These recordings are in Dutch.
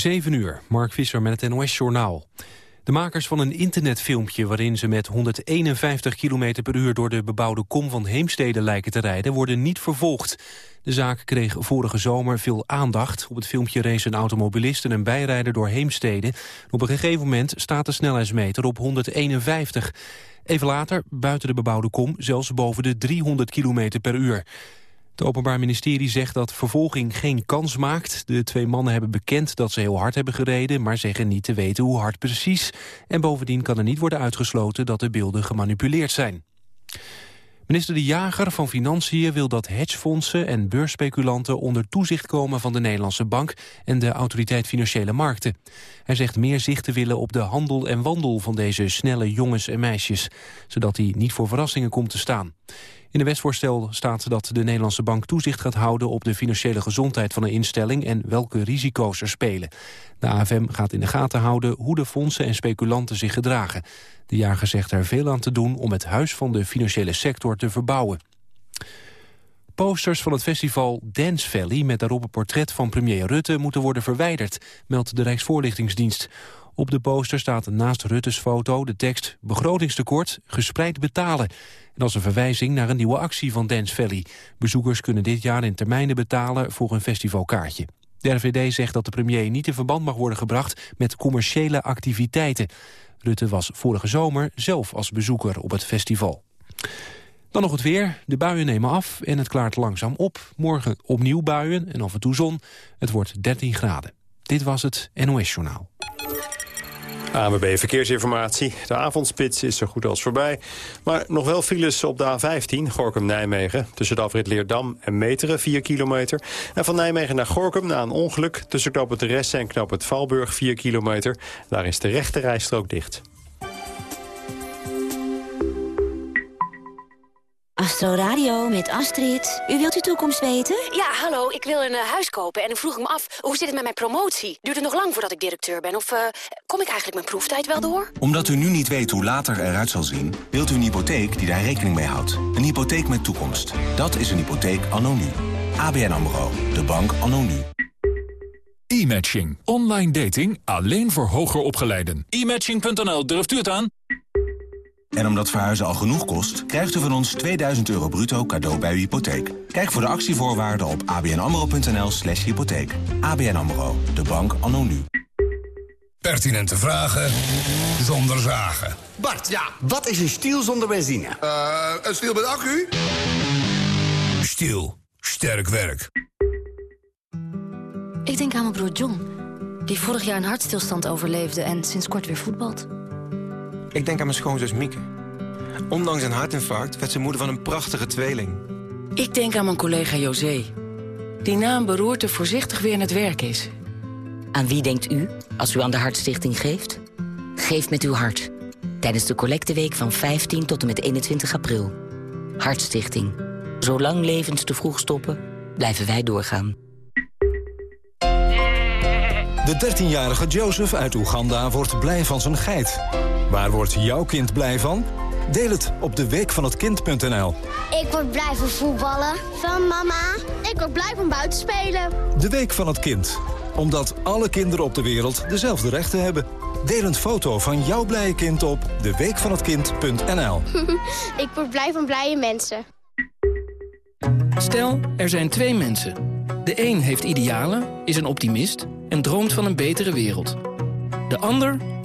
7 uur, Mark Visser met het NOS-journaal. De makers van een internetfilmpje waarin ze met 151 km per uur... door de bebouwde kom van Heemstede lijken te rijden, worden niet vervolgd. De zaak kreeg vorige zomer veel aandacht. Op het filmpje race een automobilist en een bijrijder door Heemstede. Op een gegeven moment staat de snelheidsmeter op 151. Even later, buiten de bebouwde kom, zelfs boven de 300 km per uur. Het Openbaar Ministerie zegt dat vervolging geen kans maakt. De twee mannen hebben bekend dat ze heel hard hebben gereden... maar zeggen niet te weten hoe hard precies. En bovendien kan er niet worden uitgesloten dat de beelden gemanipuleerd zijn. Minister De Jager van Financiën wil dat hedgefondsen en beursspeculanten onder toezicht komen van de Nederlandse Bank en de Autoriteit Financiële Markten. Hij zegt meer zicht te willen op de handel en wandel van deze snelle jongens en meisjes, zodat hij niet voor verrassingen komt te staan. In de wetsvoorstel staat dat de Nederlandse bank toezicht gaat houden op de financiële gezondheid van een instelling en welke risico's er spelen. De AFM gaat in de gaten houden hoe de fondsen en speculanten zich gedragen. De jager zegt er veel aan te doen om het huis van de financiële sector te verbouwen. Posters van het festival Dance Valley met daarop een portret van premier Rutte moeten worden verwijderd, meldt de Rijksvoorlichtingsdienst. Op de poster staat naast Rutte's foto de tekst begrotingstekort, gespreid betalen. En als een verwijzing naar een nieuwe actie van Dance Valley. Bezoekers kunnen dit jaar in termijnen betalen voor een festivalkaartje. De RVD zegt dat de premier niet in verband mag worden gebracht met commerciële activiteiten. Rutte was vorige zomer zelf als bezoeker op het festival. Dan nog het weer. De buien nemen af en het klaart langzaam op. Morgen opnieuw buien en af en toe zon. Het wordt 13 graden. Dit was het NOS Journaal. AMB Verkeersinformatie. De avondspits is zo goed als voorbij. Maar nog wel files op de A15, Gorkum-Nijmegen. Tussen de afrit Leerdam en Meteren, 4 kilometer. En van Nijmegen naar Gorkum na een ongeluk... tussen knop het Resse en knop het Valburg, 4 kilometer. Daar is de rechte rijstrook dicht. Astro Radio met Astrid. U wilt uw toekomst weten? Ja, hallo, ik wil een uh, huis kopen en dan vroeg ik me af... hoe zit het met mijn promotie? Duurt het nog lang voordat ik directeur ben? Of uh, kom ik eigenlijk mijn proeftijd wel door? Omdat u nu niet weet hoe later eruit zal zien... wilt u een hypotheek die daar rekening mee houdt. Een hypotheek met toekomst. Dat is een hypotheek anno nu. ABN AMRO. De bank anno nu. E-matching. Online dating alleen voor hoger opgeleiden. E-matching.nl, durft u het aan? En omdat verhuizen al genoeg kost, krijgt u van ons 2000 euro bruto cadeau bij uw hypotheek. Kijk voor de actievoorwaarden op abnamro.nl slash hypotheek. ABN AMRO, de bank anno nu. Pertinente vragen zonder zagen. Bart, ja, wat is een stiel zonder benzine? Uh, een stiel met accu? Stiel. Sterk werk. Ik denk aan mijn broer John, die vorig jaar een hartstilstand overleefde en sinds kort weer voetbalt. Ik denk aan mijn schoonzus Mieke. Ondanks een hartinfarct werd ze moeder van een prachtige tweeling. Ik denk aan mijn collega José. Die na een beroerte voorzichtig weer in het werk is. Aan wie denkt u als u aan de Hartstichting geeft? Geef met uw hart. Tijdens de collecteweek van 15 tot en met 21 april. Hartstichting. Zolang levens te vroeg stoppen, blijven wij doorgaan. De 13-jarige Joseph uit Oeganda wordt blij van zijn geit. Waar wordt jouw kind blij van? Deel het op de week van het kind.nl. Ik word blij van voetballen. Van mama. Ik word blij van buiten spelen. De week van het kind. Omdat alle kinderen op de wereld dezelfde rechten hebben. Deel een foto van jouw blije kind op deweekvanhetkind.nl. Ik word blij van blije mensen. Stel, er zijn twee mensen. De een heeft idealen, is een optimist en droomt van een betere wereld. De ander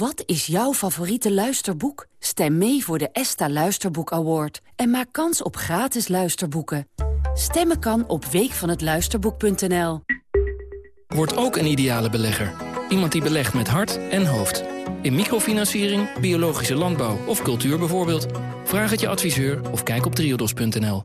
Wat is jouw favoriete luisterboek? Stem mee voor de ESTA Luisterboek Award en maak kans op gratis luisterboeken. Stemmen kan op weekvanhetluisterboek.nl. Word ook een ideale belegger. Iemand die belegt met hart en hoofd. In microfinanciering, biologische landbouw of cultuur bijvoorbeeld. Vraag het je adviseur of kijk op triodos.nl.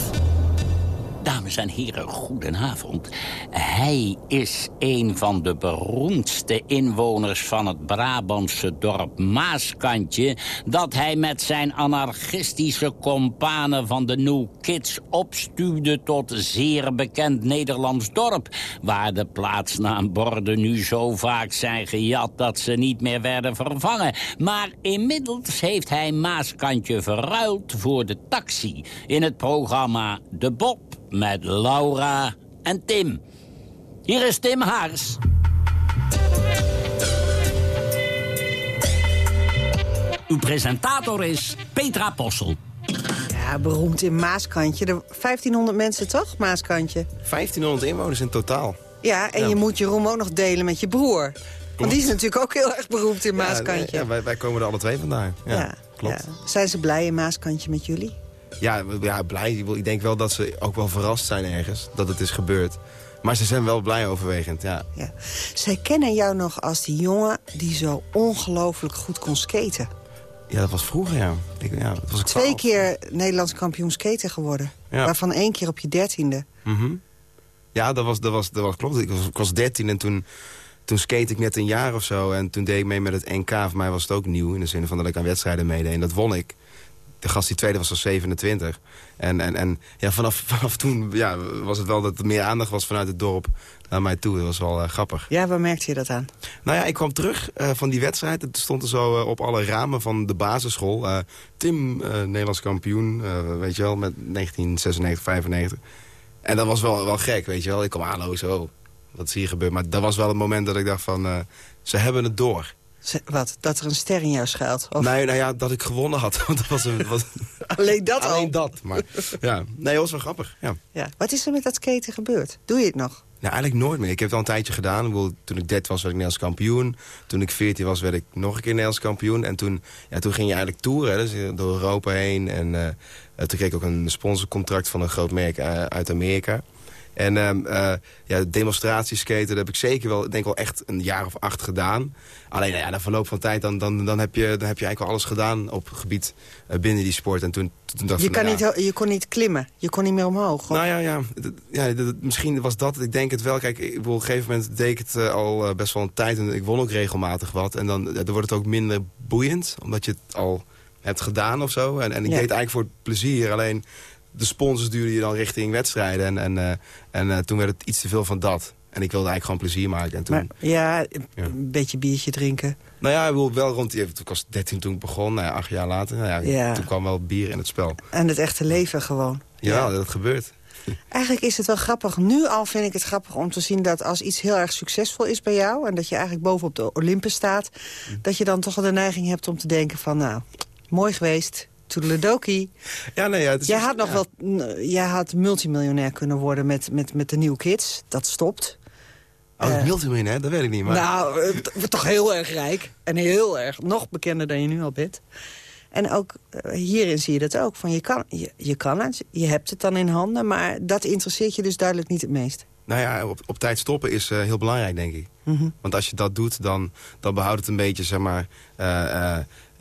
En heren, goedenavond. Hij is een van de beroemdste inwoners van het Brabantse dorp Maaskantje... dat hij met zijn anarchistische kompanen van de New Kids opstuwde... tot zeer bekend Nederlands dorp... waar de plaatsnaamborden nu zo vaak zijn gejat dat ze niet meer werden vervangen. Maar inmiddels heeft hij Maaskantje verruild voor de taxi... in het programma De Bob met Laura en Tim. Hier is Tim Haars. Uw presentator is Petra Possel. Ja, beroemd in Maaskantje. De 1500 mensen toch, Maaskantje? 1500 inwoners in totaal. Ja, en Ja. je moet je roem ook nog delen met je broer. Want die is natuurlijk ook heel erg beroemd in Maaskantje. Ja, wij, wij komen er alle twee vandaan. Ja, Ja, klopt. ja. Zijn ze blij in Maaskantje met jullie? Ja, ja, blij. Ik denk wel dat ze ook wel verrast zijn ergens. Dat het is gebeurd. Maar ze zijn wel blij overwegend, ja. Ja. Zij kennen jou nog als die jongen die zo ongelooflijk goed kon skaten. Ja, dat was vroeger, ja. Ik, ja dat was Twee keer Nederlands kampioen skaten geworden. Ja. Waarvan één keer op je dertiende. Mhm. Ja, dat was, dat was, dat was klopt. Ik was, ik was 13 en toen, toen skate ik net een jaar of zo. En toen deed ik mee met het NK. Voor mij was het ook nieuw. In de zin van dat ik aan wedstrijden meedeed. En dat won ik. De gast die tweede was al 27. En, en, en ja, vanaf, vanaf toen ja, was het wel dat er meer aandacht was vanuit het dorp naar mij toe. Dat was wel eh, grappig. Ja, waar merkte je dat aan? Nou ja, ik kwam terug eh, van die wedstrijd. Het stond er zo eh, op alle ramen van de basisschool. Tim, Nederlands kampioen, weet je wel, met 1996, 95. En dat was wel, wel gek, weet je wel. Ik kwam aanlopen, zo, wat is hier gebeurd? Maar dat was wel het moment dat ik dacht van, ze hebben het door. Wat? Dat er een ster in jou schuilt? Of Nee, nou ja, dat ik gewonnen had. Dat was een, was, alleen dat al? alleen dat, maar ja. Nee, dat was wel grappig, ja. Ja. Wat is er met dat skaten gebeurd? Doe je het nog? Nou, eigenlijk nooit meer. Ik heb het al een tijdje gedaan. Ik bedoel, toen ik 13 was, werd ik Nederlands kampioen. Toen ik 14 was, werd ik nog een keer Nederlands kampioen. En toen, ja, toen ging je eigenlijk toeren, dus door Europa heen. En eh, eh, toen kreeg ik ook een sponsorcontract van een groot merk eh, uit Amerika. En ehm eh ja, demonstratieskaten, dat heb ik zeker wel, denk wel echt een jaar of acht gedaan. Alleen nou ja, na verloop van tijd, dan, dan, dan, heb je, dan heb je eigenlijk al alles gedaan op gebied eh, binnen die sport. En toen, toen dacht Je, van, kan nou niet, je kon niet klimmen. Je kon niet meer omhoog. of- nou ja, ja, ja misschien was dat. Ik denk het wel. Kijk, ik, op een gegeven moment deed ik het eh, al best wel een tijd. En ik won ook regelmatig wat. En dan, dan wordt het ook minder boeiend. Omdat je het al hebt gedaan of zo. En, en ik Ja. deed het eigenlijk voor het plezier. Alleen de sponsors duwden je dan richting wedstrijden. En, en, eh, en eh, toen werd het iets te veel van dat. En ik wilde eigenlijk gewoon plezier maken. En toen, Maar ja, een beetje biertje drinken. nou ja, ik bedoel, wel rond die... Ik was 13 toen ik begon. Nou ja, acht jaar later. Nou ja, Ja. Toen kwam wel bier in het spel. En het echte leven gewoon. Ja, dat gebeurt. Eigenlijk is het wel grappig. Nu al vind ik het grappig om te zien dat als iets heel erg succesvol is bij jou... en dat je eigenlijk bovenop de Olympus staat... dat je dan toch wel de neiging hebt om te denken van... nou, mooi geweest, toedeledokie. Ja, nee, ja, het is Jij had nog ja. wel, n- jij had multimiljonair kunnen worden met, met, met de New Kids. Dat stopt. Oh, Eh, multimiljonair, dat weet ik niet. Maar... Nou, eh, toch heel erg rijk. En heel erg, nog bekender dan je nu al bent. En ook eh, hierin zie je dat ook. Van je, kan, je, je kan het, je hebt het dan in handen... maar dat interesseert je dus duidelijk niet het meest. Nou ja, op, op tijd stoppen is heel belangrijk, denk ik. Mhm. Want als je dat doet, dan, dan behoudt het een beetje, zeg maar...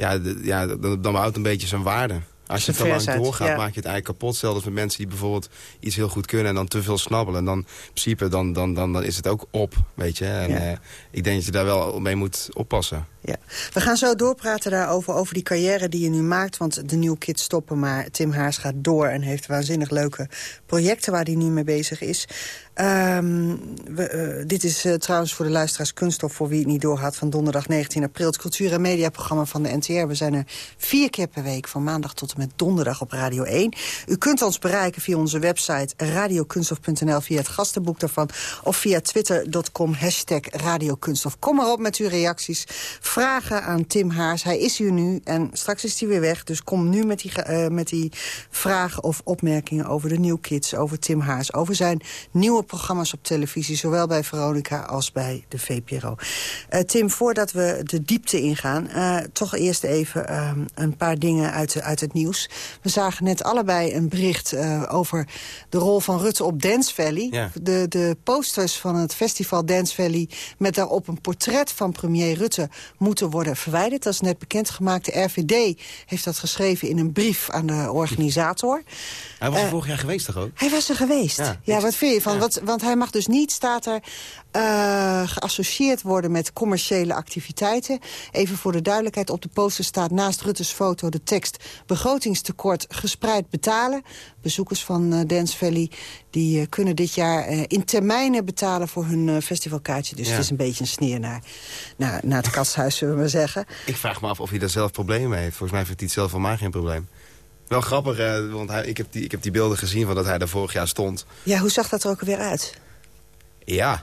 ja, ja, dan, dan behoudt het een beetje zijn waarde. Als je te lang doorgaat, ja. maak je het eigenlijk kapot. Dat met mensen die bijvoorbeeld iets heel goed kunnen... en dan te veel snabbelen. En dan, in principe, dan, dan, dan, dan is het ook op, weet je. En Ja. eh, ik denk dat je daar wel mee moet oppassen. Ja. We gaan zo doorpraten daarover, over die carrière die je nu maakt. Want de New Kids stoppen, maar Tim Haars gaat door... en heeft waanzinnig leuke projecten waar hij nu mee bezig is. Ehm, eh, dit is eh, trouwens voor de luisteraars kunststof... voor wie het niet doorgaat van donderdag 19 april. Het cultuur- en mediaprogramma van de NTR. We zijn er vier keer per week, van maandag tot en met donderdag op Radio 1. U kunt ons bereiken via onze website radiokunststof.nl... via het gastenboek daarvan of via twitter.com hashtag. Kom maar op met uw reacties. Vragen aan Tim Haars. Hij is hier nu en straks is hij weer weg. Dus kom nu met die, eh, met die vragen of opmerkingen over de New Kids... over Tim Haars, over zijn nieuwe programma's op televisie... zowel bij Veronica als bij de VPRO. Eh, Tim, voordat we de diepte ingaan... eh, toch eerst even eh, een paar dingen uit, de- uit het nieuws. We zagen net allebei een bericht uh, over de rol van Rutte op Dance Valley. Ja. De, de posters van het festival Dance Valley... met daarop een portret van premier Rutte moeten worden verwijderd. Dat is net bekendgemaakt. De RVD heeft dat geschreven in een brief aan de organisator. Hij was er vorig jaar geweest toch ook? Hij was er geweest. Ja, Ja, wat vind je van? Wat, want hij mag dus niet, staat er, eh, geassocieerd worden met commerciële activiteiten. Even voor de duidelijkheid, op de poster staat naast Rutte's foto de tekst... begrotingstekort gespreid betalen. Bezoekers van eh, Dance Valley die, eh, kunnen dit jaar in termijnen betalen voor hun festivalkaartje. Dus Ja. het is een beetje een sneer naar, naar, naar het kasthuis, zullen we maar zeggen. Ik vraag me af of hij daar zelf problemen mee heeft. Volgens mij vindt hij het zelf van mij geen probleem. Wel grappig, eh, want hij, ik, heb die, ik heb die beelden gezien van dat hij daar vorig jaar stond. Ja, hoe zag dat er ook weer uit? Ja.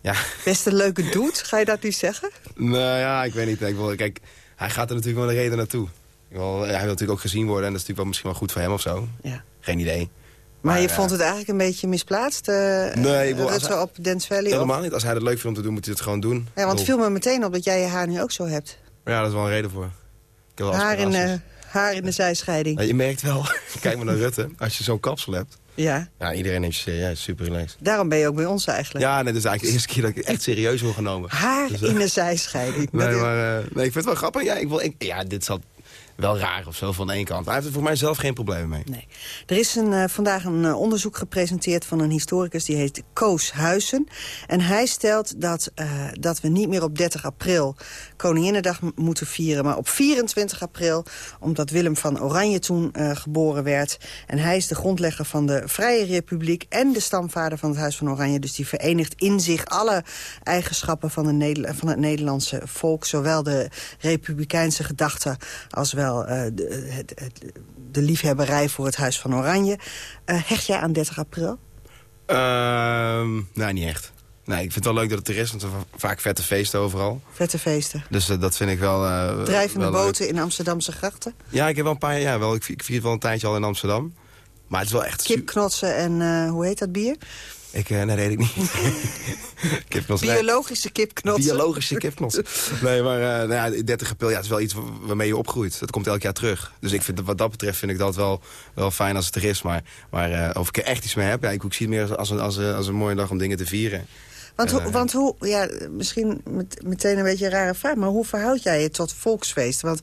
ja. Best een leuke dude, ga je dat niet zeggen? Nou ja, ik weet niet. Ik wil, kijk, hij gaat er natuurlijk wel een reden naartoe. Ik wil, hij wil natuurlijk ook gezien worden en dat is natuurlijk wel misschien wel goed voor hem of zo. Ja. Geen idee. Maar, je eh, vond het eigenlijk een beetje misplaatst, eh Nee, ik wil- hij- op Dance Valley? of- Helemaal niet. Als hij het leuk vindt om te doen, moet hij het gewoon doen. Ja, want het viel me meteen op dat jij je haar nu ook zo hebt. Ja, dat is wel een reden voor. Ik heb Haar in, aspiraties. Haar in de zijscheiding. Ja, je merkt wel, kijk maar naar Rutte, als je zo'n kapsel hebt. Ja, Ja, iedereen neemt je serieus, super relaxed. daarom ben je ook bij ons eigenlijk. Ja, nee, dit is eigenlijk de eerste keer dat ik echt serieus word genomen. Haar Dus, eh, in de zijscheiding. Nee, Dat maar eh, nee, ik vind het wel grappig. Ja, ik wil, ik- ja, dit zat wel raar of zo van één kant. Maar hij heeft er voor mij zelf geen problemen mee. Nee. Er is een, eh, vandaag een eh, onderzoek gepresenteerd van een historicus... die heet Koos Huizen. En hij stelt dat, eh, dat we niet meer op 30 april Koninginnedag moeten vieren... maar op 24 april, omdat Willem van Oranje toen geboren werd. En hij is de grondlegger van de Vrije Republiek... en de stamvader van het Huis van Oranje. Dus die verenigt in zich alle eigenschappen van, de van het Nederlandse volk. Zowel de republikeinse gedachte als wel eh, de, het, het- de liefhebberij voor het Huis van Oranje. Eh, hecht jij aan 30 april? Ehm, nee, niet echt. Nee, ik vind het wel leuk dat het er is, want er zijn vaak vette feesten overal. Vette feesten. Dus eh, dat vind ik wel... eh, Drijvende wel leuk. boten in Amsterdamse grachten. Ja, ik heb wel een paar ja, wel, ik, ik vier het wel een tijdje al in Amsterdam. Maar het is wel echt... Kipknotsen en hoe heet dat bier? Ik, eh, nee, dat weet ik niet. Kipknots, nee. Biologische kipknotsen. Biologische kipknots. Nee, maar uh, nou ja, 30 april, ja, het is wel iets waarmee je opgroeit. Dat komt elk jaar terug. Dus ik vind, wat dat betreft vind ik dat wel, wel fijn als het er is. Maar, maar uh, of ik er echt iets mee heb, ja, ik, ik zie het meer als een, als, een, als een mooie dag om dingen te vieren. Want, ho, want hoe, ja, misschien met, meteen een beetje een rare vraag... maar hoe verhoud jij je tot volksfeesten? Want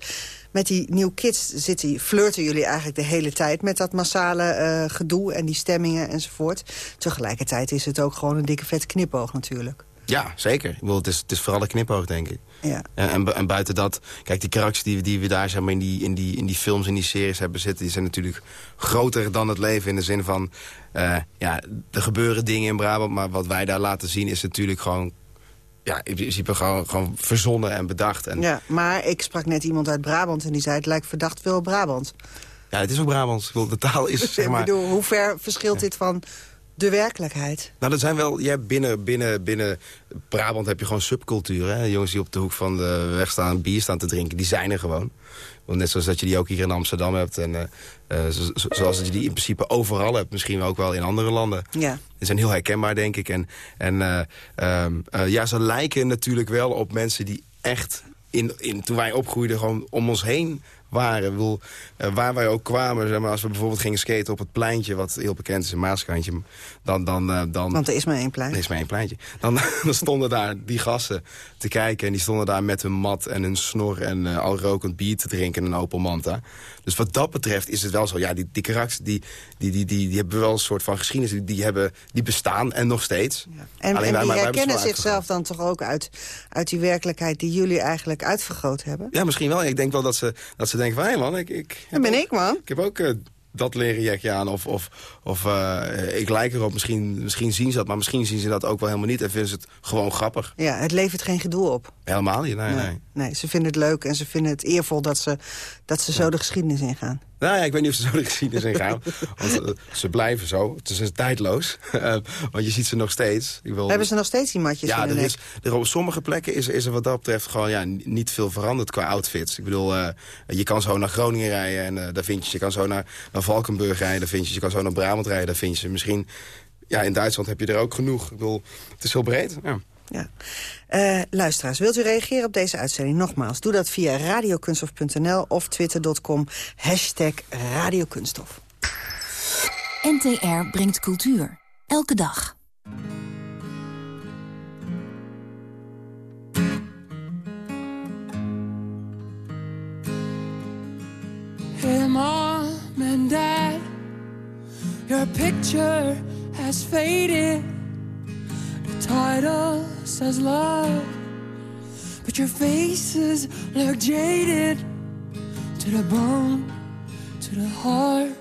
met die New Kids zitten, flirten jullie eigenlijk de hele tijd... met dat massale uh, gedoe en die stemmingen enzovoort. Tegelijkertijd is het ook gewoon een dikke vet knipoog natuurlijk. Ja, zeker. Ik bedoel, het, is, het is vooral een knipoog, denk ik. Ja. En, en, en, buiten dat, kijk, die karakters die, die we daar zeg maar, in, die, in, die, in die films, in die series hebben zitten... die zijn natuurlijk groter dan het leven in de zin van... Uh, ja, er gebeuren dingen in Brabant, maar wat wij daar laten zien is natuurlijk gewoon... Ja, in principe gewoon, gewoon verzonnen en bedacht. En, ja, maar ik sprak net iemand uit Brabant en die zei... het lijkt verdacht veel Brabant. Ja, het is ook Brabants. De taal is, zeg maar... ik bedoel, hoe ver verschilt ja. dit van de werkelijkheid? Nou, dat zijn wel... Ja, binnen, binnen, binnen Brabant heb je gewoon subculturen. Hè? Jongens die op de hoek van de weg staan bier staan te drinken, die zijn er gewoon. Want net zoals dat je die ook hier in Amsterdam hebt. En uh, uh, zo, zoals dat je die in principe overal hebt. Misschien ook wel in andere landen. Ja. Die zijn heel herkenbaar, denk ik. En, en uh, um, ja, ze lijken natuurlijk wel op mensen die echt... In, in, toen wij opgroeiden, gewoon om ons heen waren. Bedoel, uh, waar wij ook kwamen, zeg maar, als we bijvoorbeeld gingen skaten op het pleintje... wat heel bekend is, een Maaskantje, dan... dan, uh, dan Want er is maar één plein. Er is maar één pleintje. Dan, dan stonden daar die gasten te kijken... en die stonden daar met hun mat en hun snor... en uh, al rokend bier te drinken en een Opel Manta. Dus wat dat betreft is het wel zo... ja, die, die karakters, die, die, die, die, die hebben wel een soort van geschiedenis... die, die, hebben, die bestaan en nog steeds. Ja. En, Alleen en wij, die herkennen zichzelf dan toch ook uit, uit die werkelijkheid... die jullie eigenlijk uitvergroot hebben? Ja, misschien wel. Ik denk wel dat ze, dat ze denken van... hé man, ik, ik dat ben ook, ik, man. Ik heb ook uh, dat leren jekje aan. Of, of, of uh, ik lijk erop. Misschien, misschien zien ze dat. Maar misschien zien ze dat ook wel helemaal niet. En vinden ze het gewoon grappig. Ja, het levert geen gedoe op. Helemaal niet, nee, nee. nee. nee ze vinden het leuk en ze vinden het eervol dat ze, dat ze ja. zo de geschiedenis ingaan. Nou ja, ik weet niet of ze zo de geschiedenis ingaan. want uh, ze blijven zo. Het is tijdloos. want je ziet ze nog steeds. Ik wil... Hebben ze nog steeds die matjes ja, in er is, er op sommige plekken is, is er wat dat betreft gewoon ja, niet veel veranderd qua outfits. Ik bedoel, uh, je kan zo naar Groningen rijden en daar vind je. Je kan zo naar, naar Valkenburg rijden, daar vind je. Je kan zo naar Brabant rijden, daar vind je. Misschien, ja, in Duitsland heb je er ook genoeg. Ik bedoel, het is heel breed. Ja. Ja. Uh, luisteraars, wilt u reageren op deze uitzending? Nogmaals, doe dat via radiokunstof.nl of twitter.com hashtag radiokunstof. NTR brengt cultuur. Elke dag. Hey mom and dad, your picture has faded. The title says love, but your faces look jaded. To the bone, to the heart.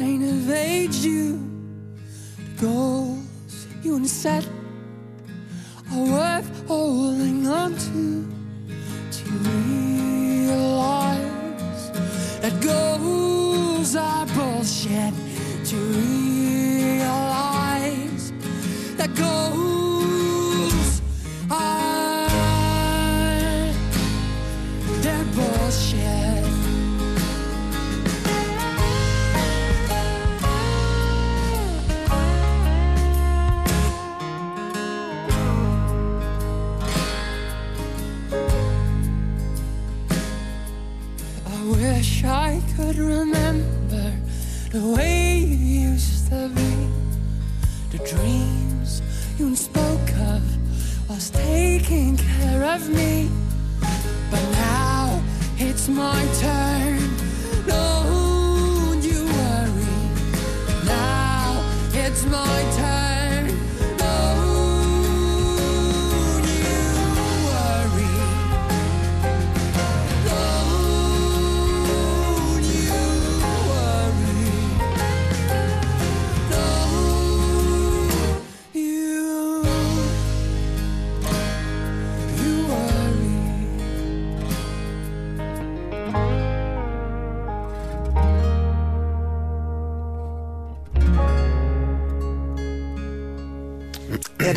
Kind of aged you. The goals you and set are worth holding on to. To realize that goals are bullshit. To realize that goals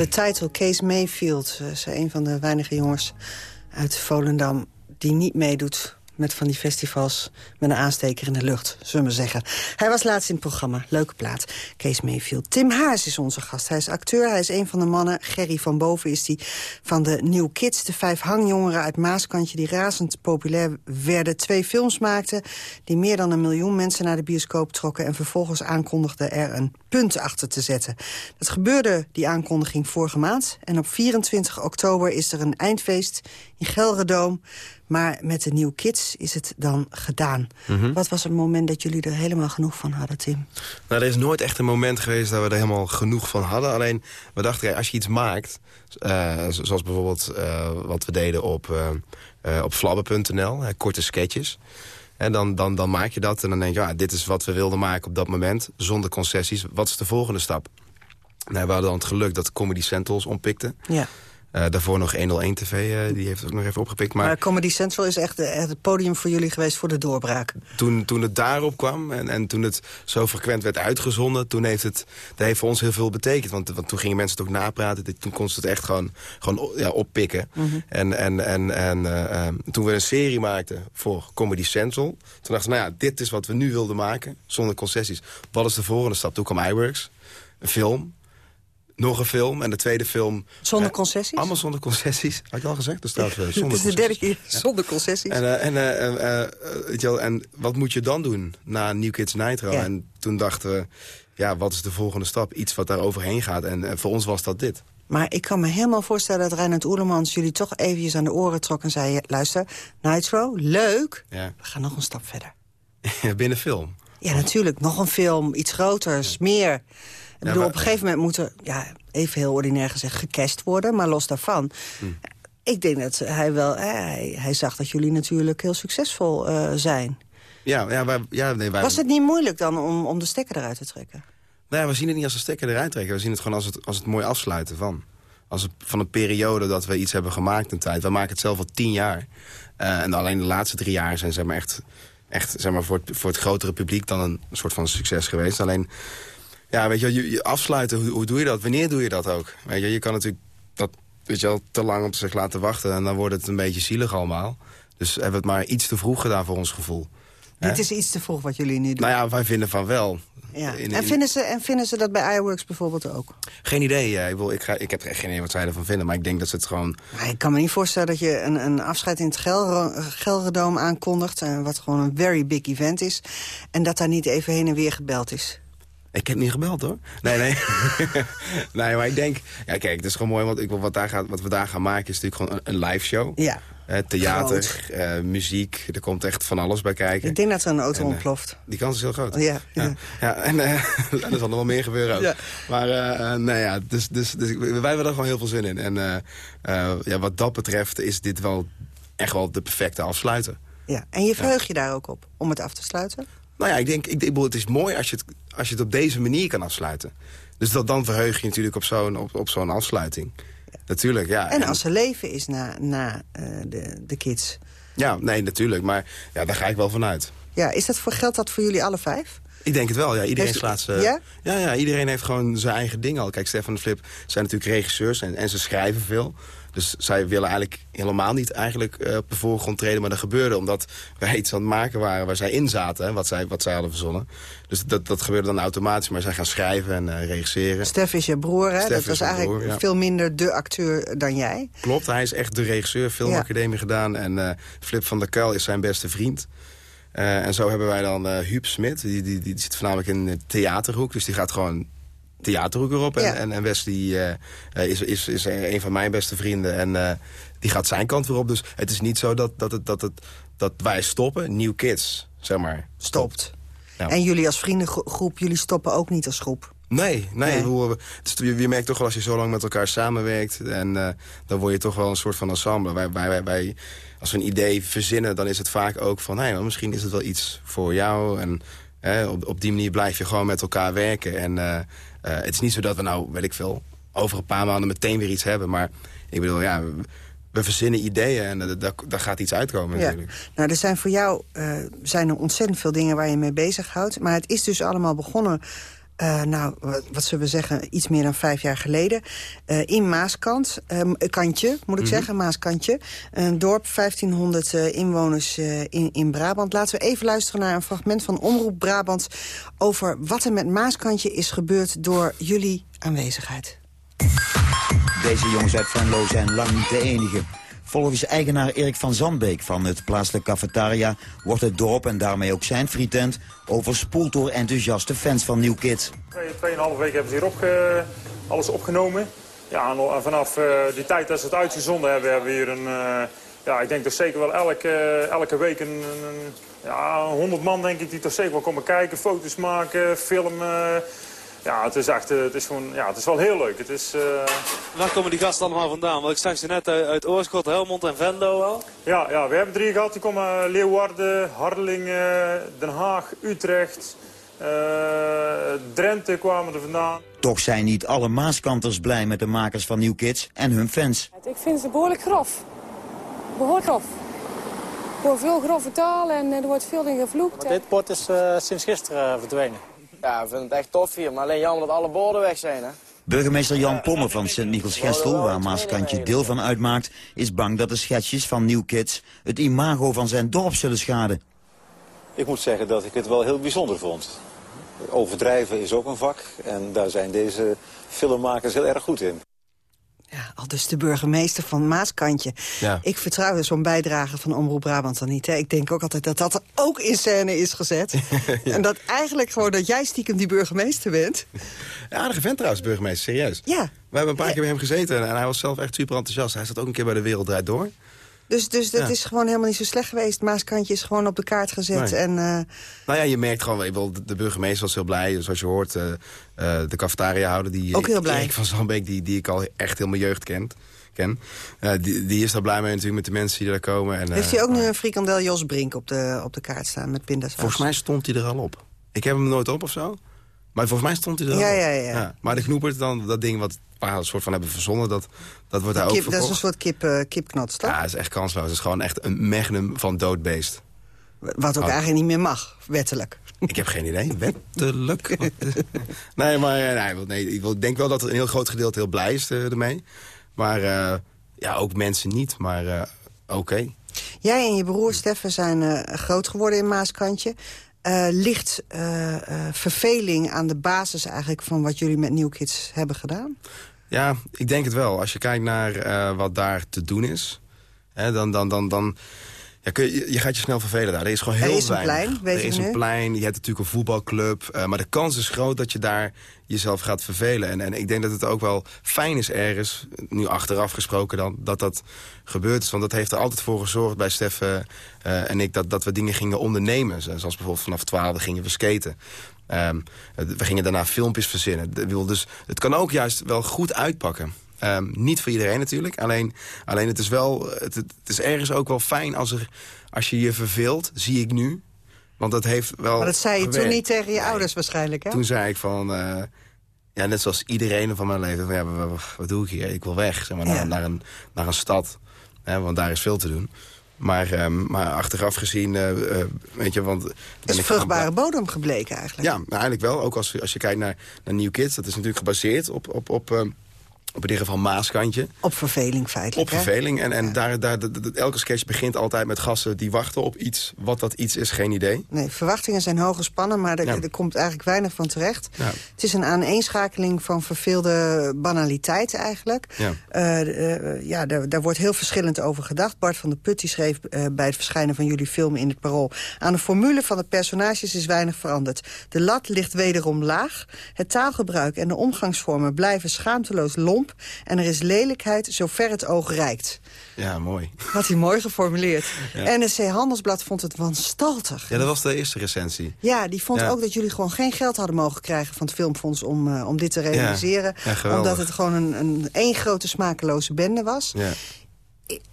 de titel Kees Mayfield eh, is een van de weinige jongens uit Volendam... die niet meedoet met van die festivals met een aansteker in de lucht, zullen we zeggen. Hij was laatst in het programma, leuke plaat, Kees Mayfield. Tim Haas is onze gast, hij is acteur, hij is een van de mannen... Gerry van Boven is die van de New Kids, de vijf hangjongeren uit Maaskantje... die razend populair werden, twee films maakten... die meer dan een miljoen mensen naar de bioscoop trokken... en vervolgens aankondigden er een punt achter te zetten. Dat gebeurde, die aankondiging, vorige maand. En op 24 oktober is er een eindfeest in Gelredoom... Maar met de New Kids is het dan gedaan. Mhm. Wat was het moment dat jullie er helemaal genoeg van hadden, Tim? Nou, er is nooit echt een moment geweest dat we er helemaal genoeg van hadden. Alleen, we dachten, als je iets maakt... eh, zoals bijvoorbeeld eh, wat we deden op, eh, op flabber.nl, korte sketches... En dan, dan, dan maak je dat en dan denk je, ja, dit is wat we wilden maken op dat moment. Zonder concessies. Wat is de volgende stap? Nou, we hadden dan het geluk dat Comedy Centrals ompikte. Ja. Eh, daarvoor nog 101 TV, eh, die heeft het ook nog even opgepikt. Maar, Maar Comedy Central is echt, echt het podium voor jullie geweest voor de doorbraak. toen, toen het daarop kwam en, en toen het zo frequent werd uitgezonden... toen heeft het dat heeft voor ons heel veel betekend. Want, want toen gingen mensen het ook napraten. Dit- Toen kon ze het echt gewoon, gewoon ja, oppikken. Mhm. En, en, en, en eh, eh, toen we een serie maakten voor Comedy Central... toen dachten we, nou ja, dit is wat we nu wilden maken, zonder concessies. Wat is de volgende stap? Toen kwam iWorks, een film... nog een film. En de tweede film... Zonder eh, concessies? Allemaal zonder concessies. Had je al gezegd? Staat uh, Het zonder is de derde keer zonder concessies. En, eh, en, eh, eh, eh, weet je wel, en wat moet je dan doen na New Kids Nitro? En toen dachten we, ja, wat is de volgende stap? Iets wat daar overheen gaat. En eh, voor ons was dat dit. Maar ik kan me helemaal voorstellen dat Reinhard Oerlemans jullie toch eventjes aan de oren trok en zei... luister, Nitro, leuk, Ja. we gaan nog een stap verder. Binnen film. Ja, natuurlijk, nog een film, iets groters, meer. Ik bedoel, maar- op een gegeven moment moet er, ja, even heel ordinair gezegd, gecast worden. Maar los daarvan, Hm. ik denk dat hij wel... eh, Hij, hij zag dat jullie natuurlijk heel succesvol eh, zijn. Ja, ja, wij, ja nee, wij, Was het niet moeilijk dan om, om de stekker eruit te trekken? Nou ja, we zien het niet als een stekker eruit trekken. We zien het gewoon als het, als het mooi afsluiten van. Als het, van een periode dat we iets hebben gemaakt een tijd. We maken het zelf al tien jaar. Eh, en alleen de laatste drie jaar zijn zeg maar, echt, echt zeg maar, voor, het, voor het grotere publiek dan een soort van succes geweest. Alleen, ja, weet je, je, je afsluiten, hoe, hoe doe je dat? Wanneer doe je dat ook? Weet je, je kan natuurlijk dat weet je wel, te lang op zich laten wachten. En dan wordt het een beetje zielig allemaal. Dus hebben we het maar iets te vroeg gedaan voor ons gevoel. Dit is iets te vroeg wat jullie nu doen. Nou ja, wij vinden van wel. Ja. In- en, in- vinden ze, en vinden ze dat bij iWorks bijvoorbeeld ook? Geen idee. Ik, wil, ik, ga, ik heb echt geen idee wat zij ervan vinden. Maar ik denk dat ze het gewoon... Maar ik kan me niet voorstellen dat je een, een afscheid in het Gelre- Gelredome aankondigt... eh, wat gewoon een very big event is... en dat daar niet even heen en weer gebeld is. Ik heb niet gebeld hoor. Nee, nee. nee, maar ik denk... Ja, kijk, het is gewoon mooi. Want ik, wil wat, daar gaat, wat we daar gaan maken is natuurlijk gewoon een, een live show. Ja. Eh, theater, eh, muziek. Er komt echt van alles bij kijken. Ik denk dat er een auto En, eh, ontploft. Die kans is heel groot. Ja, ja. ja en er zal nog wel meer gebeuren ook. Ja. Maar nee, ja, dus, dus, dus wij hebben er gewoon heel veel zin in. En ja, wat dat betreft is dit wel echt wel de perfecte afsluiter. Ja. En je verheug je daar ook op, om het af te sluiten? Nou ja, ik denk, ik, ik bedoel, het is mooi als je het, als je het op deze manier kan afsluiten. Dus dat, dan verheug je natuurlijk op zo'n op, op zo'n afsluiting. Natuurlijk, ja. en als er leven is na, na eh, de, de kids. Ja, nee, natuurlijk. Maar ja, daar ga ik wel vanuit. Ja, is dat voor geld dat voor jullie alle vijf? Ik denk het wel, ja. Iedereen Heeft- slaat ze... Ja? Ja, ja, iedereen heeft gewoon zijn eigen ding al. Kijk, Stefan en Flip zijn natuurlijk regisseurs en, en ze schrijven veel. Dus zij willen eigenlijk helemaal niet eigenlijk eh, op de voorgrond treden. Maar dat gebeurde omdat wij iets aan het maken waren waar zij in zaten. Wat, zij, wat zij hadden verzonnen. Dus dat, dat gebeurde dan automatisch. Maar zij gaan schrijven en eh, regisseren. Stef is je broer, hè? Stef dat is was eigenlijk broer, ja. veel minder de acteur dan jij. Klopt, hij is echt de regisseur, filmacademie gedaan. En eh, Flip van der Kuil is zijn beste vriend. En zo hebben wij dan eh Huub Smit. Die, die, die zit voornamelijk in de theaterhoek. Dus die gaat gewoon theaterhoek erop. En, Ja. en, en Wesley eh, eh, is, is, is een van mijn beste vrienden. En eh, die gaat zijn kant weer op. Dus het is niet zo dat, dat, het, dat, het, dat wij stoppen. New Kids, zeg maar, Stopt. Ja. En jullie als vriendengroep, jullie stoppen ook niet als groep. Nee, nee. Nee. je, je merkt toch wel als je zo lang met elkaar samenwerkt... en dan word je toch wel een soort van ensemble. Wij, wij, wij, wij- als we een idee verzinnen, dan is het vaak ook van... Hey, misschien is het wel iets voor jou. En hè, op, op die manier blijf je gewoon met elkaar werken. En eh, eh, het is niet zo dat we nou, weet ik veel... over een paar maanden meteen weer iets hebben. Maar ik bedoel, ja, we, verzinnen ideeën en eh, daar, daar gaat iets uitkomen Ja. natuurlijk. Nou, er zijn voor jou zijn er ontzettend veel dingen waar je mee bezighoudt. Maar het is dus allemaal begonnen... eh, nou, wat, wat zullen we zeggen, iets meer dan vijf jaar geleden. eh, in Maaskant, eh, Kantje, moet ik Mhm. zeggen, Maaskantje. Een dorp, 1500 eh, inwoners eh, in, in Brabant. Laten we even luisteren naar een fragment van Omroep Brabant... over wat er met Maaskantje is gebeurd door jullie aanwezigheid. Deze jongens uit Venlo zijn lang niet de enige. Volgens eigenaar Erik van Zandbeek van het plaatselijke cafetaria... wordt het dorp en daarmee ook zijn frietent... overspoeld door enthousiaste fans van New Kids. Twee, tweeënhalve week hebben ze hier opge- alles opgenomen. Ja, en vanaf eh, die tijd dat ze het uitgezonden hebben, hebben we hier een... eh, ja, ik denk toch zeker wel elke, elke week een, een, een- ja, 100 man denk ik die toch zeker wel komen kijken, foto's maken, filmen. Ja, het is echt, eh, het is gewoon, ja, het is wel heel leuk. Het is, eh, Waar komen die gasten allemaal vandaan? Want ik zag ze net uit, uit Oorschot, Helmond en Venlo al. Ja, ja, we hebben drie gehad. Die komen uit Leeuwarden, Hardelingen, Den Haag, Utrecht. eh, Drenthe kwamen er vandaan. Toch zijn niet alle Maaskanters blij met de makers van New Kids en hun fans. Ik vind ze behoorlijk grof. Behoorlijk grof. Ik hoor veel grove taal en eh, er wordt veel in gevloekt. Dit bord is eh, sinds gisteren verdwenen. Ja, we vinden het echt tof hier. Maar alleen jammer dat alle borden weg zijn, hè? Burgemeester Jan Pommer van Sint-Michels-Gestel, waar Maaskantje deel van uitmaakt... is bang dat de schetsjes van New Kids het imago van zijn dorp zullen schaden. Ik moet zeggen dat ik het wel heel bijzonder vond. Overdrijven is ook een vak en daar zijn deze filmmakers heel erg goed in. Ja, al dus de burgemeester van Maaskantje. Ja. Ik vertrouw zo'n bijdrage van Omroep Brabant dan niet. Hè. Ik denk ook altijd dat dat ook in scène is gezet. En dat eigenlijk gewoon dat jij stiekem die burgemeester bent. Ja, aardige vent trouwens, burgemeester, serieus. Ja. We hebben een paar keer bij hem gezeten en hij was zelf echt super enthousiast. Hij zat ook een keer bij de Wereld Draait Door. Dus, dus dat Ja. is gewoon helemaal niet zo slecht geweest. Maaskantje is gewoon op de kaart gezet. Nee. En, eh, Nou ja, je merkt gewoon, ik wil, de- burgemeester was heel blij. Zoals je hoort, eh, eh, de cafetaria houden. Die, Ook heel blij. Erik van Zandbeek, die, die ik al echt heel mijn jeugd kent, ken. Eh, die, die is daar blij mee natuurlijk met de mensen die daar komen. En, eh, heeft hij ook nu een frikandel Jos Brink op de, op de kaart staan met pindasaus? Volgens mij stond hij er al op. Ik heb hem nooit op of zo. Maar volgens mij stond hij er Ja, op. ja, ja. Maar de knoepert dan, dat ding wat we een soort van hebben verzonnen... dat, dat wordt daar ook Kip, dat verkocht. is een soort kip, eh, kipknots, toch? Ja, dat is echt kansloos. Het is gewoon echt een magnum van doodbeest. Wat ook Oh. eigenlijk niet meer mag, wettelijk. Ik heb geen idee. Wettelijk. nee, maar eh, nee, ik denk wel dat een heel groot gedeelte heel blij is eh, ermee. Maar ja, ook mensen niet. Maar oké. Jij en je broer Steffen zijn groot geworden in Maaskantje. Eh, ligt eh, eh, verveling aan de basis eigenlijk van wat jullie met New Kids hebben gedaan? Ja, ik denk het wel. Als je kijkt naar wat daar te doen is... Hè, dan, dan, dan, dan ja, je, je gaat je snel vervelen daar. Er is gewoon Er heel is een weinig. plein, er is een nu. plein, je hebt natuurlijk een voetbalclub. eh, maar de kans is groot dat je daar jezelf gaat vervelen. En, en ik denk dat het ook wel fijn is ergens, nu achteraf gesproken dan... dat dat gebeurd is. Want dat heeft er altijd voor gezorgd bij Steffen eh, en ik... Dat, dat we dingen gingen ondernemen. Zoals bijvoorbeeld vanaf 12 gingen we skaten. Ehm, we gingen daarna filmpjes verzinnen. Dus het kan ook juist wel goed uitpakken. Ehm, niet voor iedereen natuurlijk. Alleen, alleen het is wel. Het, het is ergens ook wel fijn als, er, als je je verveelt, zie ik nu. Want dat heeft wel. Maar dat zei je toen niet tegen je ouders waarschijnlijk, hè? Toen zei ik van. eh, ja, net zoals iedereen van mijn leven. Van, ja, wat, doe ik hier? Ik wil weg. Zeg maar, naar, Ja. naar, een, naar een stad. Hè, want daar is veel te doen. Maar, ehm, maar achteraf gezien, eh, eh, weet je, want... ben is vruchtbare bodem gebleken eigenlijk. ja, nou, eigenlijk wel. Ook als, als je kijkt naar, naar New Kids. Dat is natuurlijk gebaseerd op, op, op, ehm, op ieder geval Maaskantje. Op verveling feitelijk, Op verveling. En, en daar, daar, elke sketch begint altijd met gasten die wachten op iets. Wat dat iets is, geen idee. Nee, verwachtingen zijn hoog gespannen, maar er, Ja. er komt eigenlijk weinig van terecht. Ja. Het is een aaneenschakeling van verveelde banaliteit eigenlijk. Ja. Eh, eh, ja, daar, daar wordt heel verschillend over gedacht. Bart van der Put die schreef eh, bij het verschijnen van jullie film in het Parool... aan de formule van de personages is weinig veranderd. De lat ligt wederom laag. Het taalgebruik en de omgangsvormen blijven schaamteloos lomp... en er is lelijkheid zover het oog reikt. Ja, mooi. Had hij mooi geformuleerd. Ja. NSC Handelsblad vond het wanstaltig. Ja, dat was de eerste recensie. Ja, die vond Ja. ook dat jullie gewoon geen geld hadden mogen krijgen van het Filmfonds om, eh, om dit te realiseren. Ja, omdat het gewoon een, een één grote smakeloze bende was. Ja.